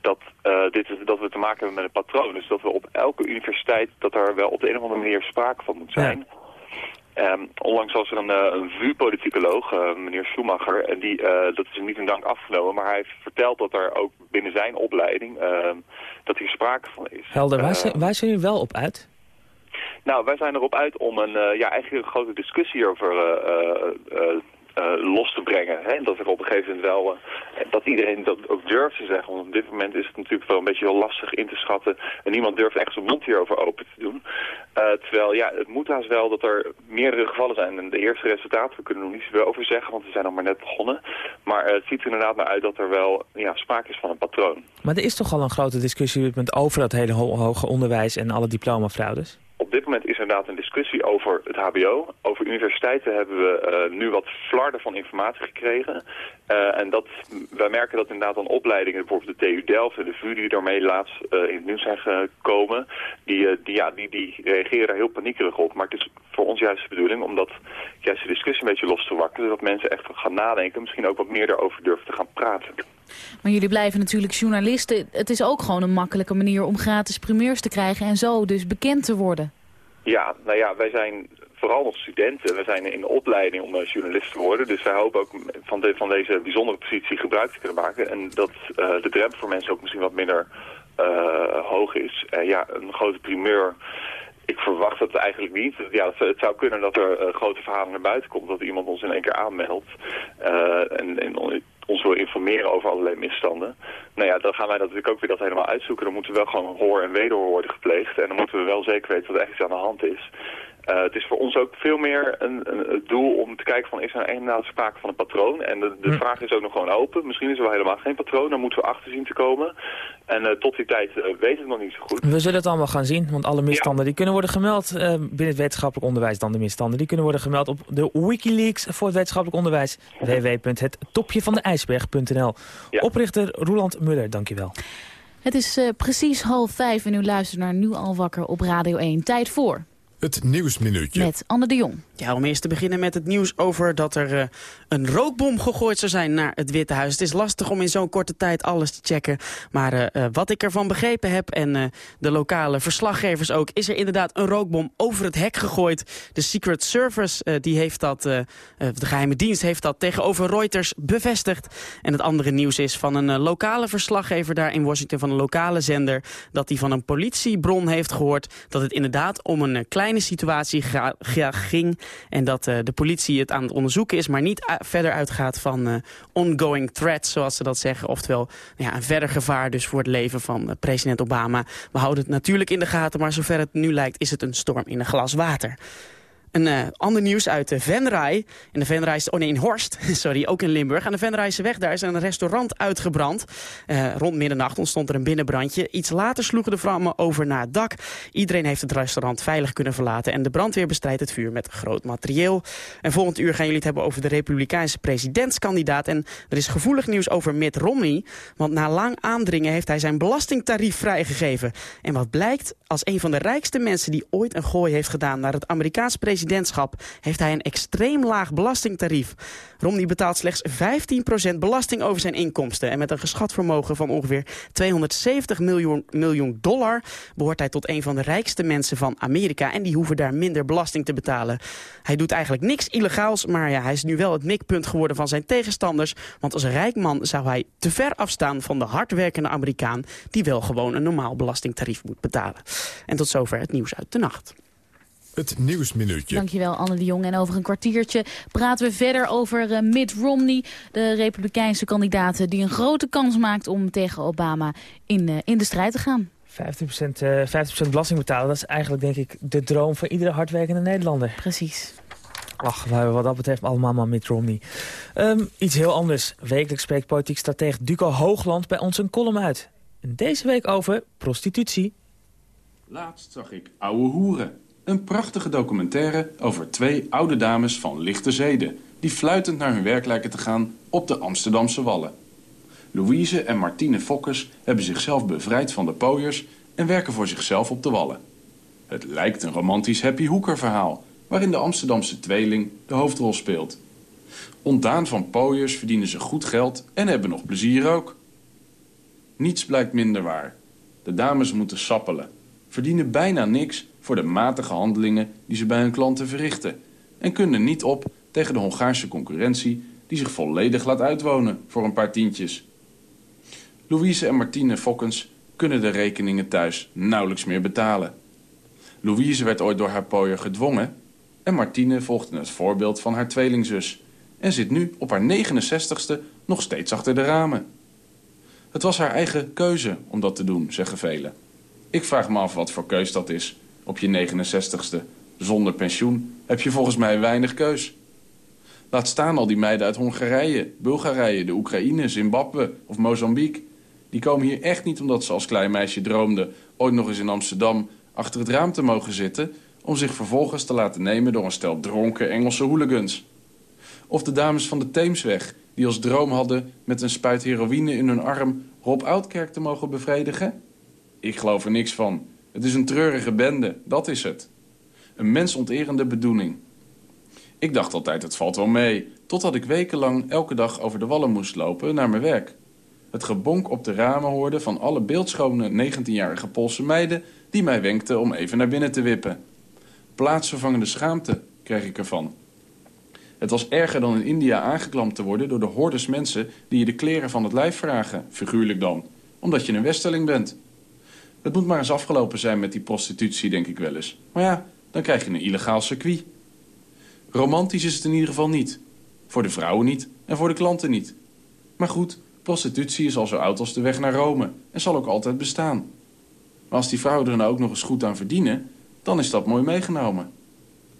dat, uh, dit, dat we te maken hebben met een patroon. Dus dat we op elke universiteit, dat er wel op de een of andere manier sprake van moet zijn... Ja. Um, onlangs was er een, uh, een VU-politicoloog, uh, meneer Schumacher, en die, uh, dat is hem niet in dank afgenomen, maar hij heeft verteld dat er ook binnen zijn opleiding, ehm, dat hier sprake van is. Helder, waar, zijn, waar zijn jullie wel op uit? Nou, wij zijn erop uit om een, ja, eigenlijk een grote discussie over uh, los te brengen. Hè? Dat er op een gegeven moment wel, uh, dat iedereen dat ook durft te zeggen. Want op dit moment is het natuurlijk wel een beetje heel lastig in te schatten. En niemand durft echt zijn mond hierover open te doen. Uh, terwijl, ja, het moet haast wel dat er meerdere gevallen zijn. En de eerste resultaten, we kunnen er nog niet zoveel over zeggen, want we zijn nog maar net begonnen. Maar het ziet er inderdaad naar uit dat er wel ja, sprake is van een patroon. Maar er is toch al een grote discussie over dat hele ho hoger onderwijs en alle diplomafraudes? Moment is inderdaad een discussie over het hbo. Over universiteiten hebben we uh, nu wat flarden van informatie gekregen. Uh, en dat, wij merken dat inderdaad aan opleidingen, bijvoorbeeld de TU Delft en de VU die daarmee laatst uh, in het nieuws zijn gekomen, die, die, ja, die, die reageren daar heel paniekerig op. Maar het is voor ons juist de bedoeling om dat juist de discussie een beetje los te wakkeren, zodat mensen echt gaan nadenken, misschien ook wat meer daarover durven te gaan praten. Maar jullie blijven natuurlijk journalisten. Het is ook gewoon een makkelijke manier om gratis primeurs te krijgen en zo dus bekend te worden. Ja, nou ja, wij zijn vooral nog studenten. We zijn in de opleiding om journalist te worden. Dus wij hopen ook van, de, van deze bijzondere positie gebruik te kunnen maken. En dat uh, de drempel voor mensen ook misschien wat minder uh, hoog is. Uh, ja, een grote primeur... Ik verwacht het eigenlijk niet. Ja, het, zou kunnen dat er grote verhalen naar buiten komt. Dat iemand ons in één keer aanmeldt. en, en ons wil informeren over allerlei misstanden. Nou ja, dan gaan wij natuurlijk ook weer dat helemaal uitzoeken. Dan moeten we wel gewoon hoor en wederhoor worden gepleegd. En dan moeten we wel zeker weten wat er echt aan de hand is. Uh, het is voor ons ook veel meer een, een, het doel om te kijken van is er inderdaad sprake van een patroon. En de, de vraag is ook nog gewoon open. Misschien is er wel helemaal geen patroon, daar moeten we achter zien te komen. En uh, tot die tijd uh, weten we nog niet zo goed. We zullen het allemaal gaan zien, want alle misstanden die kunnen worden gemeld binnen het wetenschappelijk onderwijs. Dan de misstanden die kunnen worden gemeld op de Wikileaks voor het wetenschappelijk onderwijs. ja. Oprichter Roland Muller, dankjewel. Het is precies half vijf en u luistert naar Nu al wakker op Radio 1. Tijd voor... Het Nieuwsminuutje. Met Anne de Jong. Ja, om eerst te beginnen met het nieuws over dat er uh, een rookbom gegooid zou zijn naar het Witte Huis. Het is lastig om in zo'n korte tijd alles te checken. Maar uh, wat ik ervan begrepen heb en de lokale verslaggevers ook... is er inderdaad een rookbom over het hek gegooid. De Secret Service, die heeft dat, de geheime dienst heeft dat tegenover Reuters bevestigd. En het andere nieuws is van een lokale verslaggever daar in Washington... van een lokale zender, dat hij van een politiebron heeft gehoord... dat het inderdaad om een kleine situatie ging... En dat uh, de politie het aan het onderzoeken is, maar niet verder uitgaat van uh, ongoing threats, zoals ze dat zeggen. Oftewel nou ja, een verder gevaar dus voor het leven van uh, president Obama. We houden het natuurlijk in de gaten, maar zover het nu lijkt is het een storm in een glas water. Een uh, ander nieuws uit de Venray. In de Venray, oh nee, in Horst, <laughs> sorry, ook in Limburg. Aan de Venrayse weg daar is een restaurant uitgebrand. Uh, rond middernacht ontstond er een binnenbrandje. Iets later sloegen de vlammen over naar het dak. Iedereen heeft het restaurant veilig kunnen verlaten. En de brandweer bestrijdt het vuur met groot materieel. En volgend uur gaan jullie het hebben over de republikeinse presidentskandidaat. En er is gevoelig nieuws over Mitt Romney. Want na lang aandringen heeft hij zijn belastingtarief vrijgegeven. En wat blijkt, als een van de rijkste mensen die ooit een gooi heeft gedaan naar het Amerikaanse president presidentschap heeft hij een extreem laag belastingtarief. Romney betaalt slechts 15% belasting over zijn inkomsten. En met een geschat vermogen van ongeveer 270 miljoen, miljoen dollar... behoort hij tot een van de rijkste mensen van Amerika. En die hoeven daar minder belasting te betalen. Hij doet eigenlijk niks illegaals, maar ja, hij is nu wel het mikpunt geworden van zijn tegenstanders. Want als rijk man zou hij te ver afstaan van de hardwerkende Amerikaan... die wel gewoon een normaal belastingtarief moet betalen. En tot zover het nieuws uit de nacht. Het Nieuwsminuutje. Dankjewel Anne de Jong. En over een kwartiertje praten we verder over uh, Mitt Romney... de republikeinse kandidaat die een grote kans maakt om tegen Obama in, uh, in de strijd te gaan. 50%, uh, 50 belasting betalen, dat is eigenlijk denk ik de droom van iedere hardwerkende Nederlander. Precies. Ach, wat dat betreft allemaal maar Mitt Romney. Um, iets heel anders. Wekelijks spreekt politiek stratege Duco Hoogland bij ons een column uit. En deze week over prostitutie. Laatst zag ik ouwe hoeren een prachtige documentaire over twee oude dames van lichte zeden... die fluitend naar hun werk lijken te gaan op de Amsterdamse Wallen. Louise en Martine Fokkers hebben zichzelf bevrijd van de pooiers... en werken voor zichzelf op de Wallen. Het lijkt een romantisch Happy Hoeker verhaal... waarin de Amsterdamse tweeling de hoofdrol speelt. Ontdaan van pooiers verdienen ze goed geld en hebben nog plezier ook. Niets blijkt minder waar. De dames moeten sappelen, verdienen bijna niks voor de matige handelingen die ze bij hun klanten verrichten... en kunnen niet op tegen de Hongaarse concurrentie... die zich volledig laat uitwonen voor een paar tientjes. Louise en Martine Fokkens kunnen de rekeningen thuis nauwelijks meer betalen. Louise werd ooit door haar pooier gedwongen... en Martine volgde het voorbeeld van haar tweelingzus... en zit nu op haar 69ste nog steeds achter de ramen. Het was haar eigen keuze om dat te doen, zeggen velen. Ik vraag me af wat voor keus dat is op je 69ste zonder pensioen heb je volgens mij weinig keus. Laat staan al die meiden uit Hongarije, Bulgarije, de Oekraïne, Zimbabwe of Mozambique. Die komen hier echt niet omdat ze als klein meisje droomden... ooit nog eens in Amsterdam achter het raam te mogen zitten... om zich vervolgens te laten nemen door een stel dronken Engelse hooligans. Of de dames van de Theemsweg die als droom hadden... met een spuit heroïne in hun arm Rob Oudkerk te mogen bevredigen? Ik geloof er niks van. Het is een treurige bende, dat is het. Een mensonterende bedoeling. Ik dacht altijd, het valt wel mee, totdat ik wekenlang elke dag over de wallen moest lopen naar mijn werk. Het gebonk op de ramen hoorde van alle beeldschone 19-jarige Poolse meiden... die mij wenkten om even naar binnen te wippen. Plaatsvervangende schaamte kreeg ik ervan. Het was erger dan in India aangeklampt te worden door de hordes mensen... die je de kleren van het lijf vragen, figuurlijk dan, omdat je een westerling bent... Het moet maar eens afgelopen zijn met die prostitutie, denk ik wel eens. Maar ja, dan krijg je een illegaal circuit. Romantisch is het in ieder geval niet. Voor de vrouwen niet en voor de klanten niet. Maar goed, prostitutie is al zo oud als de weg naar Rome en zal ook altijd bestaan. Maar als die vrouwen er nou ook nog eens goed aan verdienen, dan is dat mooi meegenomen.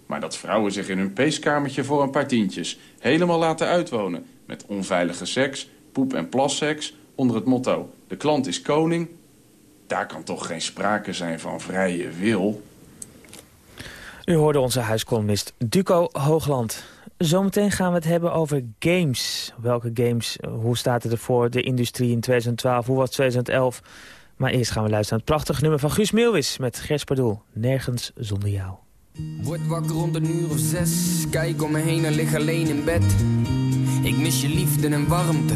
Maar dat vrouwen zich in hun peeskamertje voor een paar tientjes helemaal laten uitwonen. Met onveilige seks, poep- en plasseks onder het motto... de klant is koning. Daar kan toch geen sprake zijn van vrije wil? U hoorde onze huiskolumnist Duco Hoogland. Zometeen gaan we het hebben over games. Welke games, hoe staat het ervoor, de industrie in 2012, hoe was 2011... Maar eerst gaan we luisteren naar het prachtige nummer van Guus Meeuwis... met Gers Pardoel, Nergens zonder jou. Word wakker rond een uur of zes. Kijk om me heen en lig alleen in bed. Ik mis je liefde en warmte.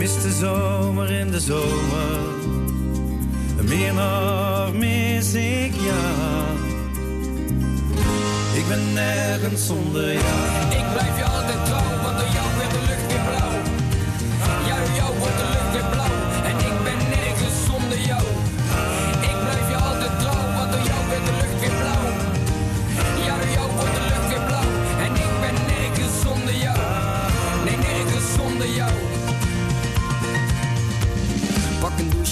Mis de zomer in de zomer, meer nog mis ik jou. Ik ben nergens zonder jou. Ik blijf je altijd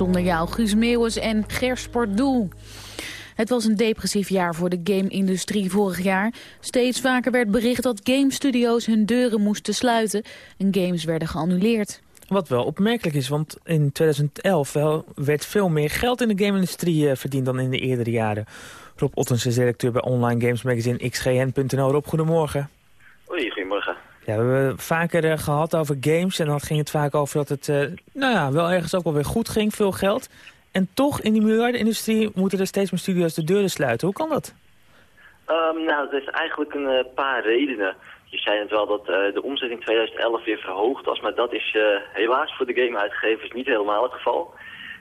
Zonder jou. Guus Meeuwis en Gers Pardoel. Het was een depressief jaar voor de game-industrie vorig jaar. Steeds vaker werd bericht dat game-studio's hun deuren moesten sluiten... en games werden geannuleerd. Wat wel opmerkelijk is, want in 2011 wel, werd veel meer geld in de game-industrie eh, verdiend dan in de eerdere jaren. Rob Ottens is directeur bij online games magazine xgn.nl. Rob, goedemorgen. Ja, we hebben vaker eh, gehad over games en dan ging het vaak over dat het eh, nou ja, wel ergens ook wel weer goed ging, veel geld. En toch in die miljardenindustrie moeten er steeds meer studio's de deuren sluiten. Hoe kan dat? Ehm, nou, het heeft eigenlijk een eh, paar redenen. Je zei het wel dat de omzet in 2011 weer verhoogd was, maar dat is helaas voor de gameuitgevers niet helemaal het geval.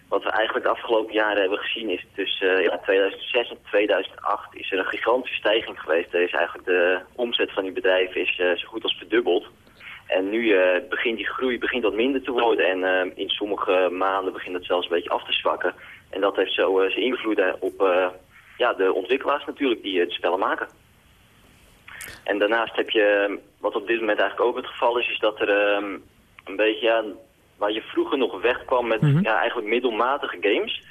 Wat we eigenlijk de afgelopen jaren hebben gezien is tussen ja, 2006 en 2008 is er een gigantische stijging geweest. Er eigenlijk de omzet van die bedrijven is zo goed als verdubbeld. En nu begint die groei begint wat minder te worden en in sommige maanden begint het zelfs een beetje af te zwakken. En dat heeft zo zijn invloed op ja, de ontwikkelaars natuurlijk die de spellen maken. En daarnaast heb je, wat op dit moment eigenlijk ook het geval is, is dat er um, een beetje, waar je vroeger nog wegkwam met Mhm. ja, eigenlijk middelmatige games,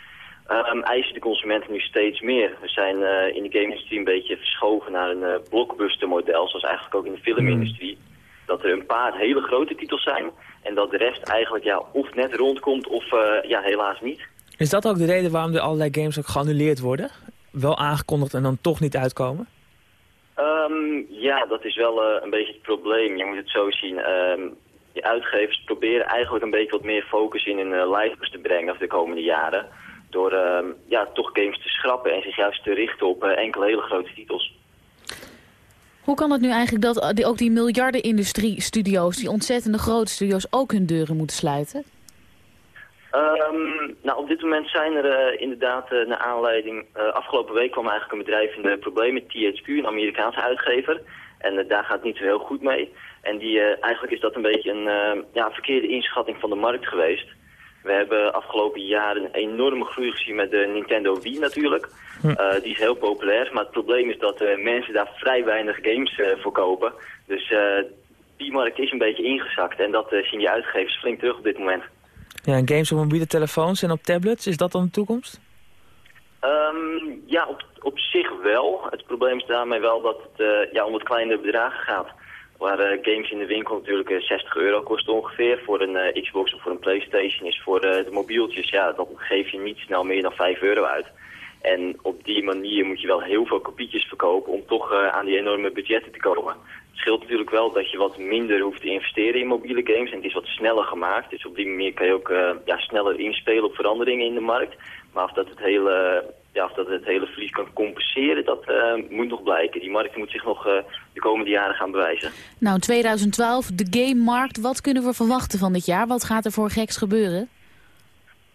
um, eisen de consumenten nu steeds meer. We zijn uh, in de game-industrie een beetje verschoven naar een uh, blockbuster model, zoals eigenlijk ook in de filmindustrie. Dat er een paar hele grote titels zijn en dat de rest eigenlijk ja, of net rondkomt of uh, ja, helaas niet. Is dat ook de reden waarom er allerlei games ook geannuleerd worden? Wel aangekondigd en dan toch niet uitkomen? Um, ja, dat is wel een beetje het probleem. Je moet het zo zien. Um, die uitgevers proberen eigenlijk een beetje wat meer focus in hun uh, lijstjes te brengen de komende jaren. Door uh, ja, toch games te schrappen en zich juist te richten op uh, enkele hele grote titels. Hoe kan het nu eigenlijk dat die, ook die miljardenindustrie-studio's, die ontzettende grote studio's, ook hun deuren moeten sluiten? Um, nou, op dit moment zijn er uh, inderdaad, uh, naar aanleiding, uh, afgelopen week kwam eigenlijk een bedrijf in de problemen, THQ, een Amerikaanse uitgever. En daar gaat het niet zo heel goed mee. En die, eigenlijk is dat een beetje een ja, verkeerde inschatting van de markt geweest. We hebben afgelopen jaren een enorme groei gezien met de Nintendo Wii natuurlijk. Hm. die is heel populair, maar het probleem is dat mensen daar vrij weinig games voor kopen. Dus die markt is een beetje ingezakt en dat zien die uitgevers flink terug op dit moment. Ja, en games op mobiele telefoons en op tablets, is dat dan de toekomst? Um, ja, op, op zich wel. Het probleem is daarmee wel dat het ja, om wat kleinere bedragen gaat. Waar uh, games in de winkel natuurlijk uh, 60 euro kosten ongeveer. Voor een Xbox of voor een Playstation is voor de mobieltjes, ja, dan geef je niet snel meer dan 5 euro uit. En op die manier moet je wel heel veel kopietjes verkopen om toch aan die enorme budgetten te komen. Het scheelt natuurlijk wel dat je wat minder hoeft te investeren in mobiele games. En het is wat sneller gemaakt. Dus op die manier kan je ook ja, sneller inspelen op veranderingen in de markt. Maar of dat het hele, ja, of dat het hele verlies kan compenseren, dat uh, moet nog blijken. Die markt moet zich nog uh, de komende jaren gaan bewijzen. Nou, 2012, de gamemarkt. Wat kunnen we verwachten van dit jaar? Wat gaat er voor geks gebeuren?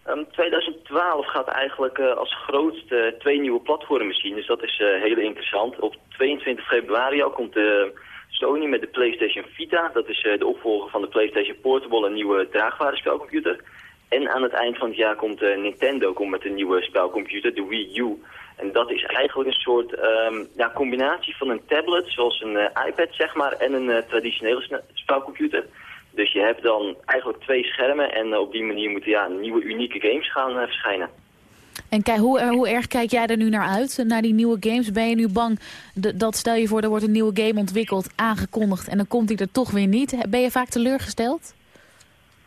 Um, 2012 gaat eigenlijk uh, als grootste twee nieuwe platformen zien. Dus dat is heel interessant. Op 22 februari al komt de Sony met de PlayStation Vita. Dat is de opvolger van de PlayStation Portable, een nieuwe draagbare spelcomputer. En aan het eind van het jaar komt Nintendo komt met een nieuwe spelcomputer, de Wii U. En dat is eigenlijk een soort um, ja, combinatie van een tablet, zoals een iPad zeg maar, en een traditionele spelcomputer. Dus je hebt dan eigenlijk twee schermen en op die manier moeten ja, nieuwe unieke games gaan verschijnen. En kijk, hoe, hoe erg kijk jij er nu naar uit, naar die nieuwe games? Ben je nu bang dat, stel je voor, er wordt een nieuwe game ontwikkeld, aangekondigd... en dan komt die er toch weer niet? Ben je vaak teleurgesteld?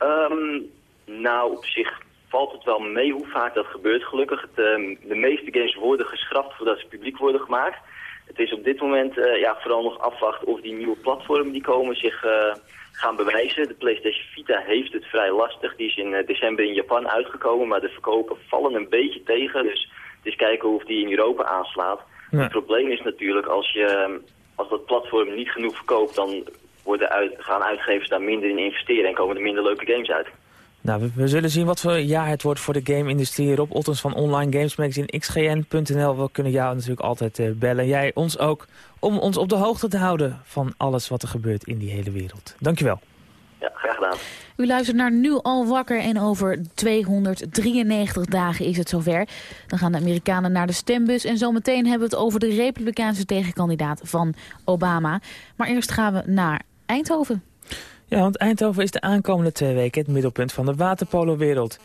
Um, nou, op zich valt het wel mee hoe vaak dat gebeurt, gelukkig. Het, um, de meeste games worden geschrapt voordat ze publiek worden gemaakt. Het is op dit moment uh, ja, vooral nog afwachten of die nieuwe platformen die komen zich... Uh, gaan bewijzen. De PlayStation Vita heeft het vrij lastig. Die is in uh, december in Japan uitgekomen, maar de verkopen vallen een beetje tegen. Dus het is kijken of die in Europa aanslaat. Ja. Het probleem is natuurlijk, als, je, als dat platform niet genoeg verkoopt... dan worden uit, gaan uitgevers daar minder in investeren en komen er minder leuke games uit. Nou, we, we, zullen zien wat voor jaar het wordt voor de game-industrie. Rob Ottens van Online Games Magazine, xgn.nl. We kunnen jou natuurlijk altijd uh, bellen. Jij ons ook, om ons op de hoogte te houden van alles wat er gebeurt in die hele wereld. Dankjewel. Ja, graag gedaan. U luistert naar Nu al wakker en over 293 dagen is het zover. Dan gaan de Amerikanen naar de stembus en zometeen hebben we het over de republikeinse tegenkandidaat van Obama. Maar eerst gaan we naar Eindhoven. Ja, want Eindhoven is de aankomende twee weken het middelpunt van de waterpolo-wereld.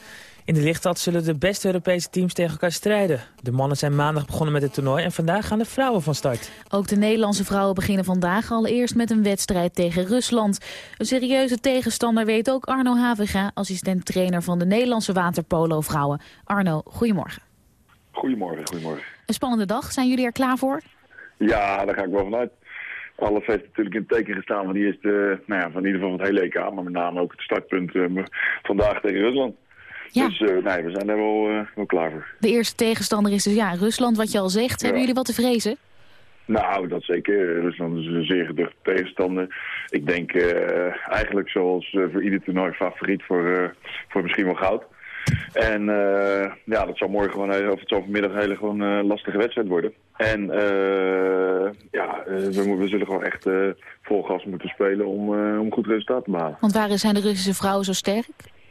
In de lichtstad zullen de beste Europese teams tegen elkaar strijden. De mannen zijn maandag begonnen met het toernooi en vandaag gaan de vrouwen van start. Ook de Nederlandse vrouwen beginnen vandaag allereerst met een wedstrijd tegen Rusland. Een serieuze tegenstander weet ook Arno Haviga, assistent-trainer van de Nederlandse waterpolo-vrouwen. Arno, goedemorgen. Goedemorgen, goedemorgen. Een spannende dag. Zijn jullie er klaar voor? Ja, daar ga ik wel vanuit. Alles heeft natuurlijk in het teken gestaan van, die eerste, nou ja, van in ieder geval van het hele EK, maar met name ook het startpunt uh, vandaag tegen Rusland. Ja. Dus uh, nee, we zijn er wel, wel klaar voor. De eerste tegenstander is dus ja, Rusland, wat je al zegt. Ja. Hebben jullie wat te vrezen? Nou, dat zeker. Rusland is een zeer geduchte tegenstander. Ik denk uh, eigenlijk zoals voor ieder toernooi favoriet voor, voor misschien wel goud. En uh, ja, dat zal morgen gewoon, of het zal vanmiddag een hele gewoon, uh, lastige wedstrijd worden. En uh, ja, we, we, zullen gewoon echt vol gas moeten spelen om, om goed resultaat te behalen. Want waar zijn de Russische vrouwen zo sterk?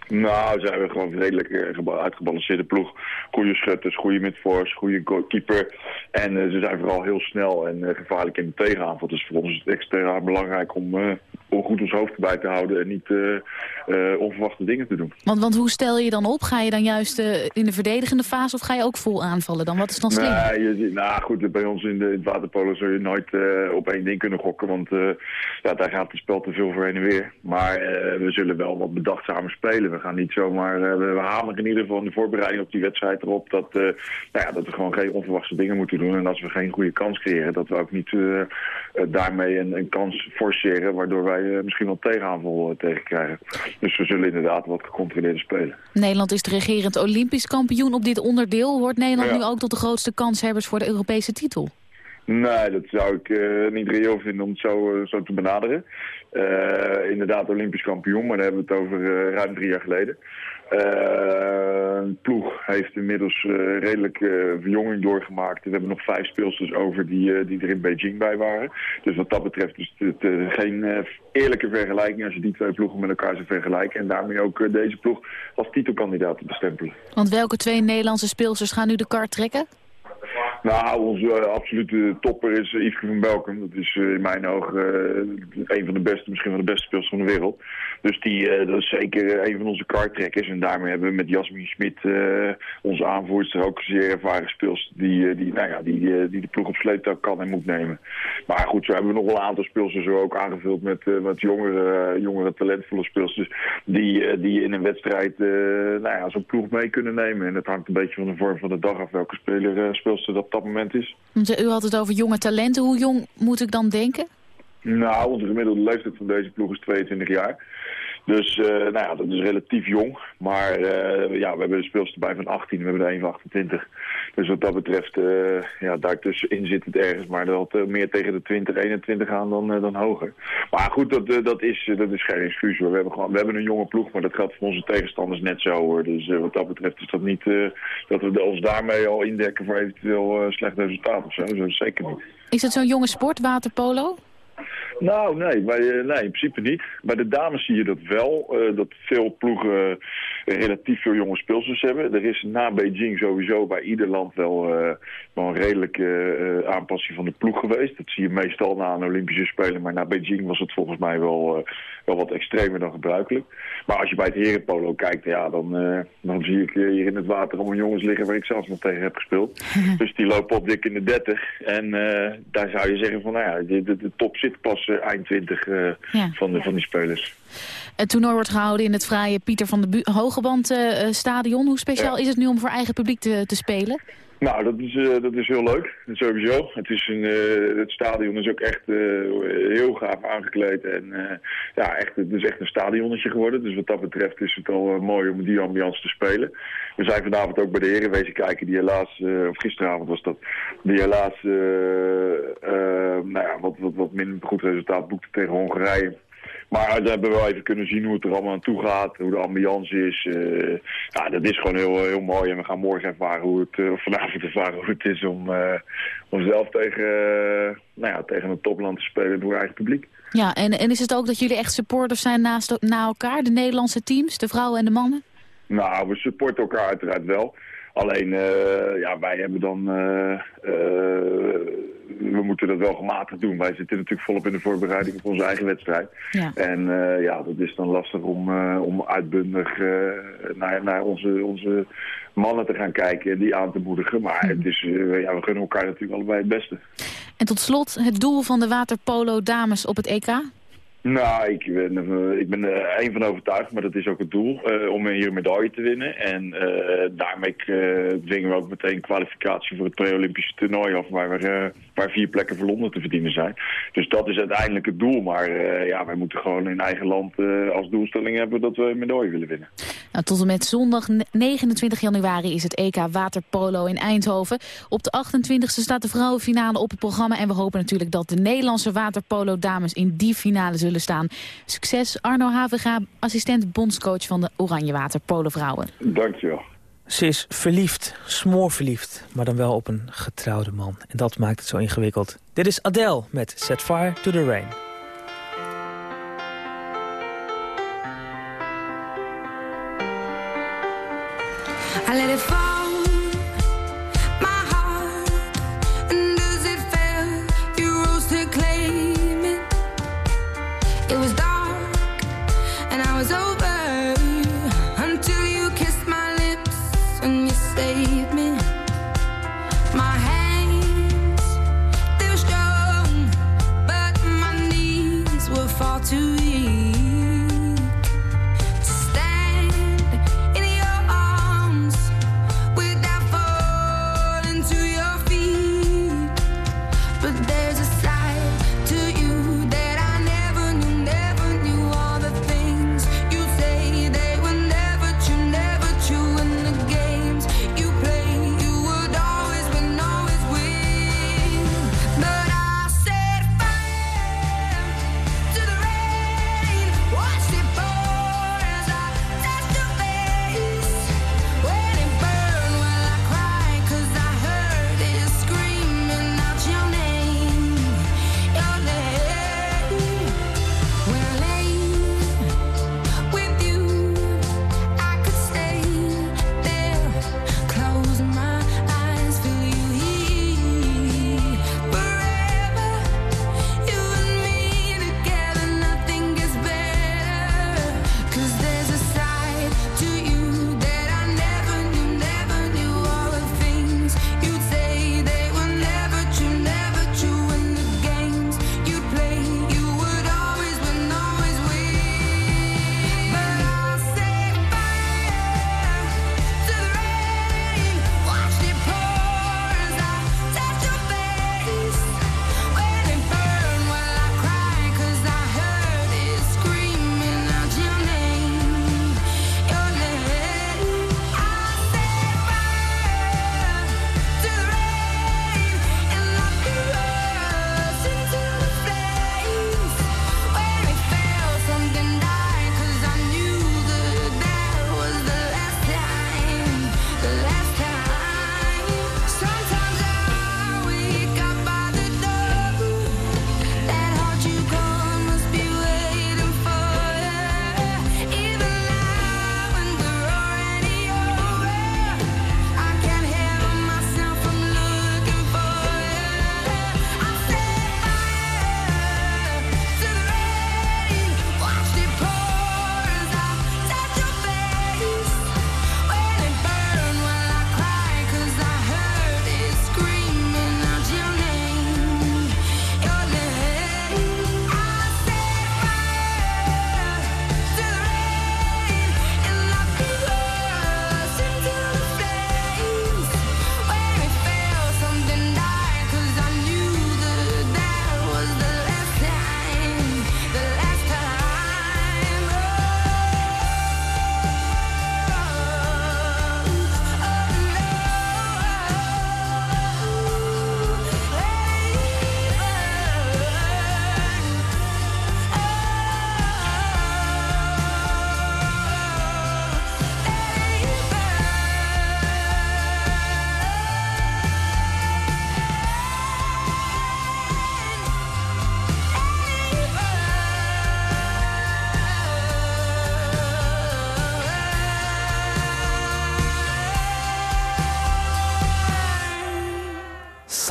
Nou, ze hebben gewoon een redelijk uitgebalanceerde ploeg. Goede schutters, goede midforce, goede keeper. En ze zijn vooral heel snel en gevaarlijk in de tegenaanval. Dus voor ons is het extra belangrijk om, om goed ons hoofd erbij te houden... en niet onverwachte dingen te doen. Want, want hoe stel je dan op? Ga je dan juist in de verdedigende fase of ga je ook vol aanvallen dan? Wat is dan slim? Nee, je, nou goed, bij ons in, de, in het waterpolo zul je nooit op één ding kunnen gokken. Want ja, daar gaat het spel te veel voor heen en weer. Maar we zullen wel wat bedachtzamer spelen we gaan niet zomaar... Uh, we hameren in ieder geval in de voorbereiding op die wedstrijd erop... Dat, nou ja, dat we gewoon geen onverwachte dingen moeten doen. En als we geen goede kans creëren... dat we ook niet daarmee een, een, kans forceren... waardoor wij misschien wel tegenaanval tegenkrijgen. Dus we zullen inderdaad wat gecontroleerder spelen. Nederland is de regerend Olympisch kampioen op dit onderdeel. Hoort Nederland nu ook tot de grootste kanshebbers voor de Europese titel? Nee, dat zou ik uh, niet reëel vinden om het zo, uh, zo te benaderen. Uh, inderdaad Olympisch kampioen, maar daar hebben we het over ruim drie jaar geleden. Een ploeg heeft inmiddels redelijk verjonging doorgemaakt. We hebben nog vijf speelsters over die, die er in Beijing bij waren. Dus wat dat betreft is het geen eerlijke vergelijking als je die twee ploegen met elkaar zou vergelijken. En daarmee ook deze ploeg als titelkandidaat te bestempelen. Want welke twee Nederlandse speelsters gaan nu de kar trekken? Nou, onze absolute topper is uh, Yveske van Belkem. Dat is uh, in mijn ogen een van de beste, misschien wel de beste speelsters van de wereld. Dus die, dat is zeker een van onze kartrekkers. En daarmee hebben we met Jasmin Smit, onze aanvoerster, ook zeer ervaren speelsters die, die, nou ja, die, die de ploeg op sleeptouw kan en moet nemen. Maar goed, zo hebben we nog wel een aantal speelsters zo ook aangevuld met, met jongere, jongere talentvolle speelsters. Die, die in een wedstrijd nou ja, zo'n ploeg mee kunnen nemen. En het hangt een beetje van de vorm van de dag af welke speler, speelster dat op dat moment is. U had het over jonge talenten. Hoe jong moet ik dan denken? Nou, onze gemiddelde leeftijd van deze ploeg is 22 jaar. Dus uh, nou ja, dat is relatief jong. Maar uh, ja, we hebben de speelster bij van 18, we hebben er een van 28. Dus wat dat betreft, uh, ja, daartussenin zit het ergens. Maar dat meer tegen de 20, 21 gaan dan, dan hoger. Maar goed, dat, dat, is, dat is geen excuus. We hebben, gewoon, we hebben een jonge ploeg, maar dat geldt voor onze tegenstanders net zo hoor. Dus wat dat betreft is dat niet dat we ons daarmee al indekken voor eventueel slecht resultaat of zo. Zeker niet. Is het zo'n jonge sport, waterpolo? Nou, nee, bij, nee, in principe niet. Bij de dames zie je dat wel, uh, dat veel ploegen uh, relatief veel jonge speelsters hebben. Er is na Beijing sowieso bij ieder land wel, uh, wel een redelijke aanpassing van de ploeg geweest. Dat zie je meestal na een Olympische Spelen, maar na Beijing was het volgens mij wel, wel wat extremer dan gebruikelijk. Maar als je bij het herenpolo kijkt, ja, dan, dan zie ik hier in het water allemaal jongens liggen waar ik zelfs nog tegen heb gespeeld. <laughs> dus die lopen op dik in de 30. En daar zou je zeggen van, nou ja, de, de, de top zit pas eind 20 uh, ja. van, de, van die spelers. Het toernooi wordt gehouden in het fraaie Pieter van de Bu Hogeband uh, stadion. Hoe speciaal is het nu om voor eigen publiek te, te spelen? Nou, dat is, uh, dat is heel leuk, sowieso. Het, is een, uh, het stadion is ook echt uh, heel gaaf aangekleed. En ja, echt, het is echt een stadionnetje geworden. Dus wat dat betreft is het al mooi om die ambiance te spelen. We zijn vanavond ook bij de heren wezen kijken, die helaas, of gisteravond was dat, die helaas nou wat, wat, wat minder goed resultaat boekte tegen Hongarije. Maar we hebben wel even kunnen zien hoe het er allemaal aan toe gaat, hoe de ambiance is. Uh, ja, dat is gewoon heel, heel mooi. En we gaan morgen ervaren hoe het, uh, vanavond ervaren hoe het is om, uh, om zelf tegen, nou ja, tegen een topland te spelen door eigen publiek. Ja, en, en is het ook dat jullie echt supporters zijn naast na elkaar, de Nederlandse teams, de vrouwen en de mannen? Nou, we supporten elkaar uiteraard wel. Alleen, ja, wij hebben dan we moeten dat wel gematigd doen. Wij zitten natuurlijk volop in de voorbereiding op onze eigen wedstrijd. Ja. En uh, ja, dat is dan lastig om, uh, om uitbundig uh, naar, naar onze, onze mannen te gaan kijken en die aan te moedigen. Maar het is, ja, we gunnen elkaar natuurlijk allebei het beste. En tot slot, het doel van de waterpolo dames op het EK? Nou, ik ben, ik ben er een van overtuigd, maar dat is ook het doel, uh, om hier een medaille te winnen. En daarmee uh, dwingen we ook meteen kwalificatie voor het pre-Olympische toernooi af, waar, waar vier plekken voor Londen te verdienen zijn. Dus dat is uiteindelijk het doel, maar ja, wij moeten gewoon in eigen land als doelstelling hebben dat we een medaille willen winnen. Nou, tot en met zondag 29 januari is het EK Waterpolo in Eindhoven. Op de 28e staat de vrouwenfinale op het programma en we hopen natuurlijk dat de Nederlandse waterpolo dames in die finale zullen zullen staan. Succes Arno Havenga, assistent bondscoach van de Oranjewater Polenvrouwen. Dankjewel. Ze is verliefd, smoorverliefd, maar dan wel op een getrouwde man. En dat maakt het zo ingewikkeld. Dit is Adele met Set Fire to the Rain.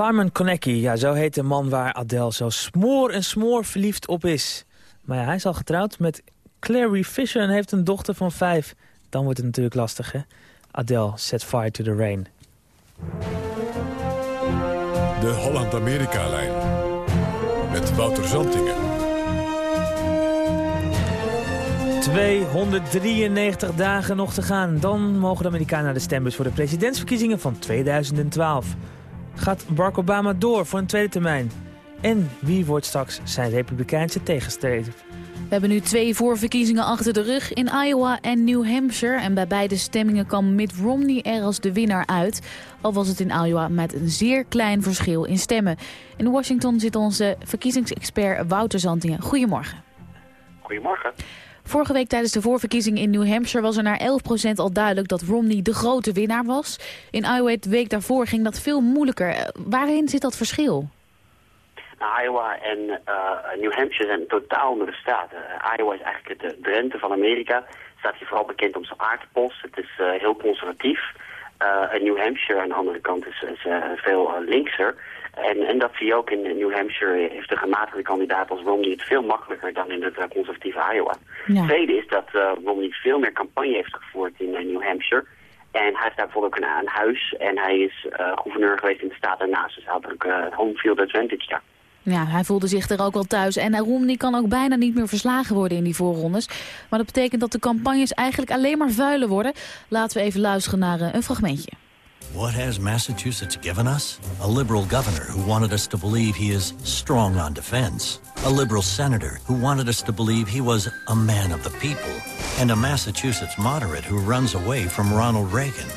Simon Konecki, ja, zo heet de man waar Adele zo smoor en smoor verliefd op is. Maar ja, hij is al getrouwd met Clary Fisher en heeft een dochter van vijf. Dan wordt het natuurlijk lastig, hè? Adele, set fire to the rain. De Holland-Amerika-lijn. Met Wouter Zantingen. 293 dagen nog te gaan. Dan mogen de Amerikanen naar de stembus voor de presidentsverkiezingen van 2012. Gaat Barack Obama door voor een tweede termijn? En wie wordt straks zijn republikeinse tegenstrever? We hebben nu twee voorverkiezingen achter de rug in Iowa en New Hampshire. En bij beide stemmingen kwam Mitt Romney er als de winnaar uit. Al was het in Iowa met een zeer klein verschil in stemmen. In Washington zit onze verkiezingsexpert Wouter Zantingen. Goedemorgen. Goedemorgen. Vorige week tijdens de voorverkiezing in New Hampshire was er naar 11% al duidelijk dat Romney de grote winnaar was. In Iowa de week daarvoor ging dat veel moeilijker. Eh, Waarin zit dat verschil? Iowa en eh, New Hampshire zijn totaal andere staten. Eh, Iowa is eigenlijk de Drenthe van Amerika. Staat hier vooral bekend om zijn aardpost. Het is heel conservatief. New Hampshire aan de andere kant is, is veel linkser. En, en dat zie je ook in New Hampshire. Heeft de gematigde kandidaat als Romney het veel makkelijker dan in het eh, conservatieve Iowa. Ja. Tweede is dat eh, Romney veel meer campagne heeft gevoerd in eh, New Hampshire. En hij heeft daar bijvoorbeeld ook een, een huis. En hij is eh, gouverneur geweest in de staat daarnaast. Dus hij had ook eh, home field advantage daar. Ja, hij voelde zich er ook wel thuis. En eh, Romney kan ook bijna niet meer verslagen worden in die voorrondes. Maar dat betekent dat de campagnes eigenlijk alleen maar vuiler worden. Laten we even luisteren naar eh, een fragmentje. What has Massachusetts given us? A liberal governor who wanted us to believe he is strong on defense. A liberal senator who wanted us to believe he was a man of the people. And a Massachusetts moderate who runs away from Ronald Reagan.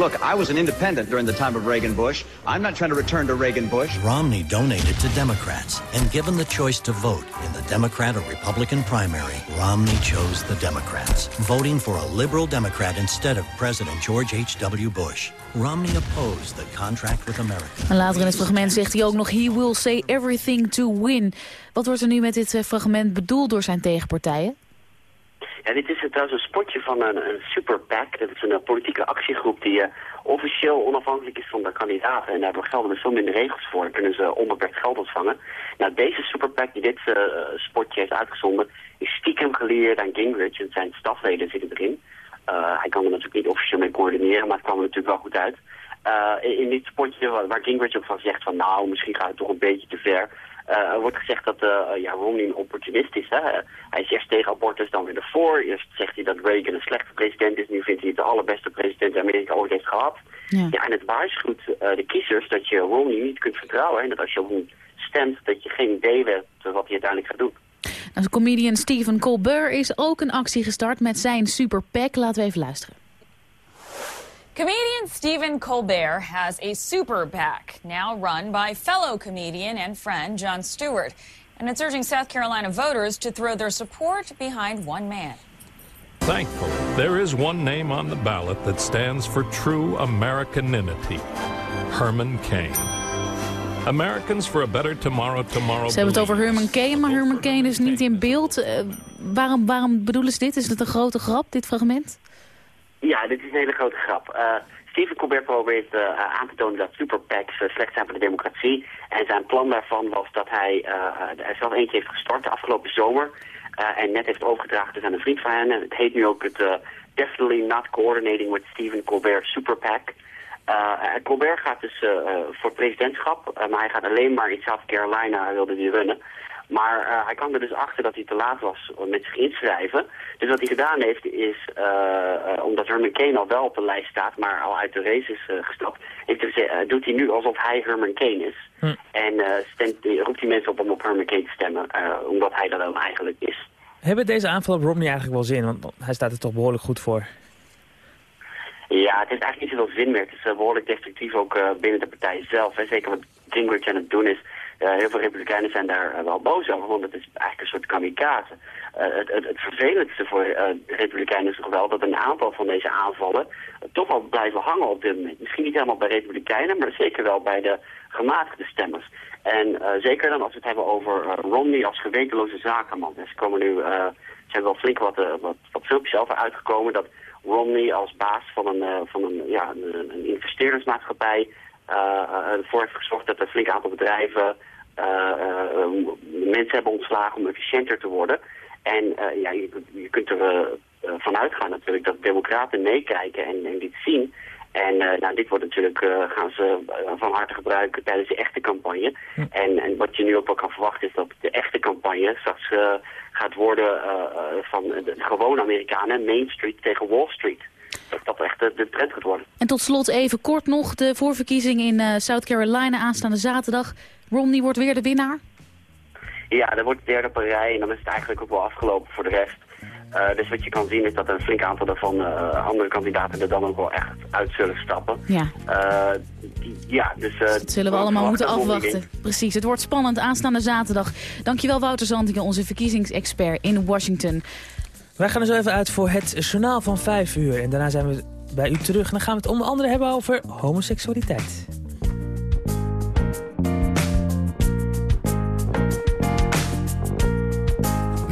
Look, I was an independent during the time of Reagan Bush. I'm not trying to return to Reagan Bush. Romney donated to Democrats, and given the choice to vote in the Democrat or Republican primary, Romney chose the Democrats, voting for a liberal Democrat instead of President George H.W. Bush. Romney opposed the contract with America. En later in het fragment zegt hij ook nog... He will say everything to win. Wat wordt er nu met dit eh, fragment bedoeld door zijn tegenpartijen? Ja, dit is trouwens een spotje van een, een super PAC. Dat is een eh, politieke actiegroep die eh, officieel onafhankelijk is van de kandidaten. En daar gelden dus veel minder regels voor. Kunnen ze onbeperkt geld ontvangen. Nou, deze super PAC die dit eh, spotje heeft uitgezonden... is stiekem geleerd aan Gingrich en zijn stafleden zitten erin. Hij kan er natuurlijk niet officieel mee coördineren, maar het kwam er natuurlijk wel goed uit. In, dit spotje waar Gingrich ook van zegt van nou, misschien gaat het toch een beetje te ver... Eh, er wordt gezegd dat eh, ja, Romney een opportunist is. Hè? Hij is eerst tegen abortus, dan weer ervoor. Eerst zegt hij dat Reagan een slechte president is. Nu vindt hij het de allerbeste president die Amerika ooit heeft gehad. Ja, en het waarschuwt eh, de kiezers dat je Romney niet kunt vertrouwen. En dat als je op hem stemt, dat je geen idee hebt wat hij uiteindelijk gaat doen. Nou, de comedian Stephen Colbert is ook een actie gestart met zijn super PAC. Laten we even luisteren. Comedian Stephen Colbert has a super PAC, now run by fellow comedian and friend Jon Stewart. And it's urging South Carolina voters to throw their support behind one man. Thankfully, there is one name on the ballot that stands for true Americanity Herman Cain. Americans for a better tomorrow, tomorrow. Ze hebben het over Herman Kane, maar Herman Kane is niet in beeld. Eh, waarom, waarom bedoelen ze dit? Is het een grote grap, dit fragment? Ja, dit is een hele grote grap. Eh, Stephen Colbert probeert eh, aan te tonen dat superpacks uh, slecht zijn voor de democratie. En zijn plan daarvan was dat hij, uh, hij zelf eentje heeft gestart de afgelopen zomer. en net heeft overgedragen dus aan een vriend van hen. En het heet nu ook het Definitely Not Coordinating with Stephen Colbert Super PAC. Colbert gaat dus voor presidentschap, maar hij gaat alleen maar in South Carolina wilde hij runnen. Maar uh, hij kwam er dus achter dat hij te laat was met zich inschrijven. Dus wat hij gedaan heeft is, uh, uh, omdat Herman Kane al wel op de lijst staat, maar al uit de race is gestapt, heeft doet hij nu alsof hij Herman Kane is. Hm. En stemt, roept hij mensen op om op Herman Kane te stemmen, omdat hij dat dan eigenlijk is. Hebben deze aanval op Romney eigenlijk wel zin? Want hij staat er toch behoorlijk goed voor. Ja, het heeft eigenlijk niet zoveel zin meer. Het is behoorlijk destructief ook binnen de partij zelf. Hè. Zeker wat Gingrich aan het doen is. Uh, heel veel republikeinen zijn daar uh, wel boos over, want het is eigenlijk een soort kamikaze. Uh, het, het, het, vervelendste voor republikeinen is toch wel dat een aantal van deze aanvallen toch wel blijven hangen op dit moment. Misschien niet helemaal bij republikeinen, maar zeker wel bij de gematigde stemmers. En zeker dan als we het hebben over Romney als gewetenloze zakenman. Er komen nu, zijn wel flink wat, wat, filmpjes over uitgekomen dat Romney als baas van een, van een, ja, een, een ervoor heeft gezorgd dat een flink aantal bedrijven mensen hebben ontslagen om efficiënter te worden. En uh, ja, je, je, kunt er van uitgaan natuurlijk dat democraten meekijken en, en, dit zien. En nou, dit wordt natuurlijk, gaan ze van harte gebruiken tijdens de echte campagne. Hm. En, en, wat je nu ook wel kan verwachten is dat de echte campagne straks gaat worden van de gewone Amerikanen, Main Street tegen Wall Street dat dat echt de, de, trend gaat worden. En tot slot even kort nog de voorverkiezing in South Carolina aanstaande zaterdag. Romney wordt weer de winnaar? Ja, dat wordt de derde per rij en dan is het eigenlijk ook wel afgelopen voor de rest. Eh, dus wat je kan zien is dat een flink aantal daarvan eh, andere kandidaten er dan ook wel echt uit zullen stappen. Ja. Eh, ja, dus... eh, Dat zullen we allemaal moeten afwachten. Precies, het wordt spannend aanstaande zaterdag. Dankjewel Wouter Zantingen, onze verkiezingsexpert in Washington. Wij gaan er zo even uit voor het journaal van 5 uur. En daarna zijn we bij u terug. En dan gaan we het onder andere hebben over homoseksualiteit.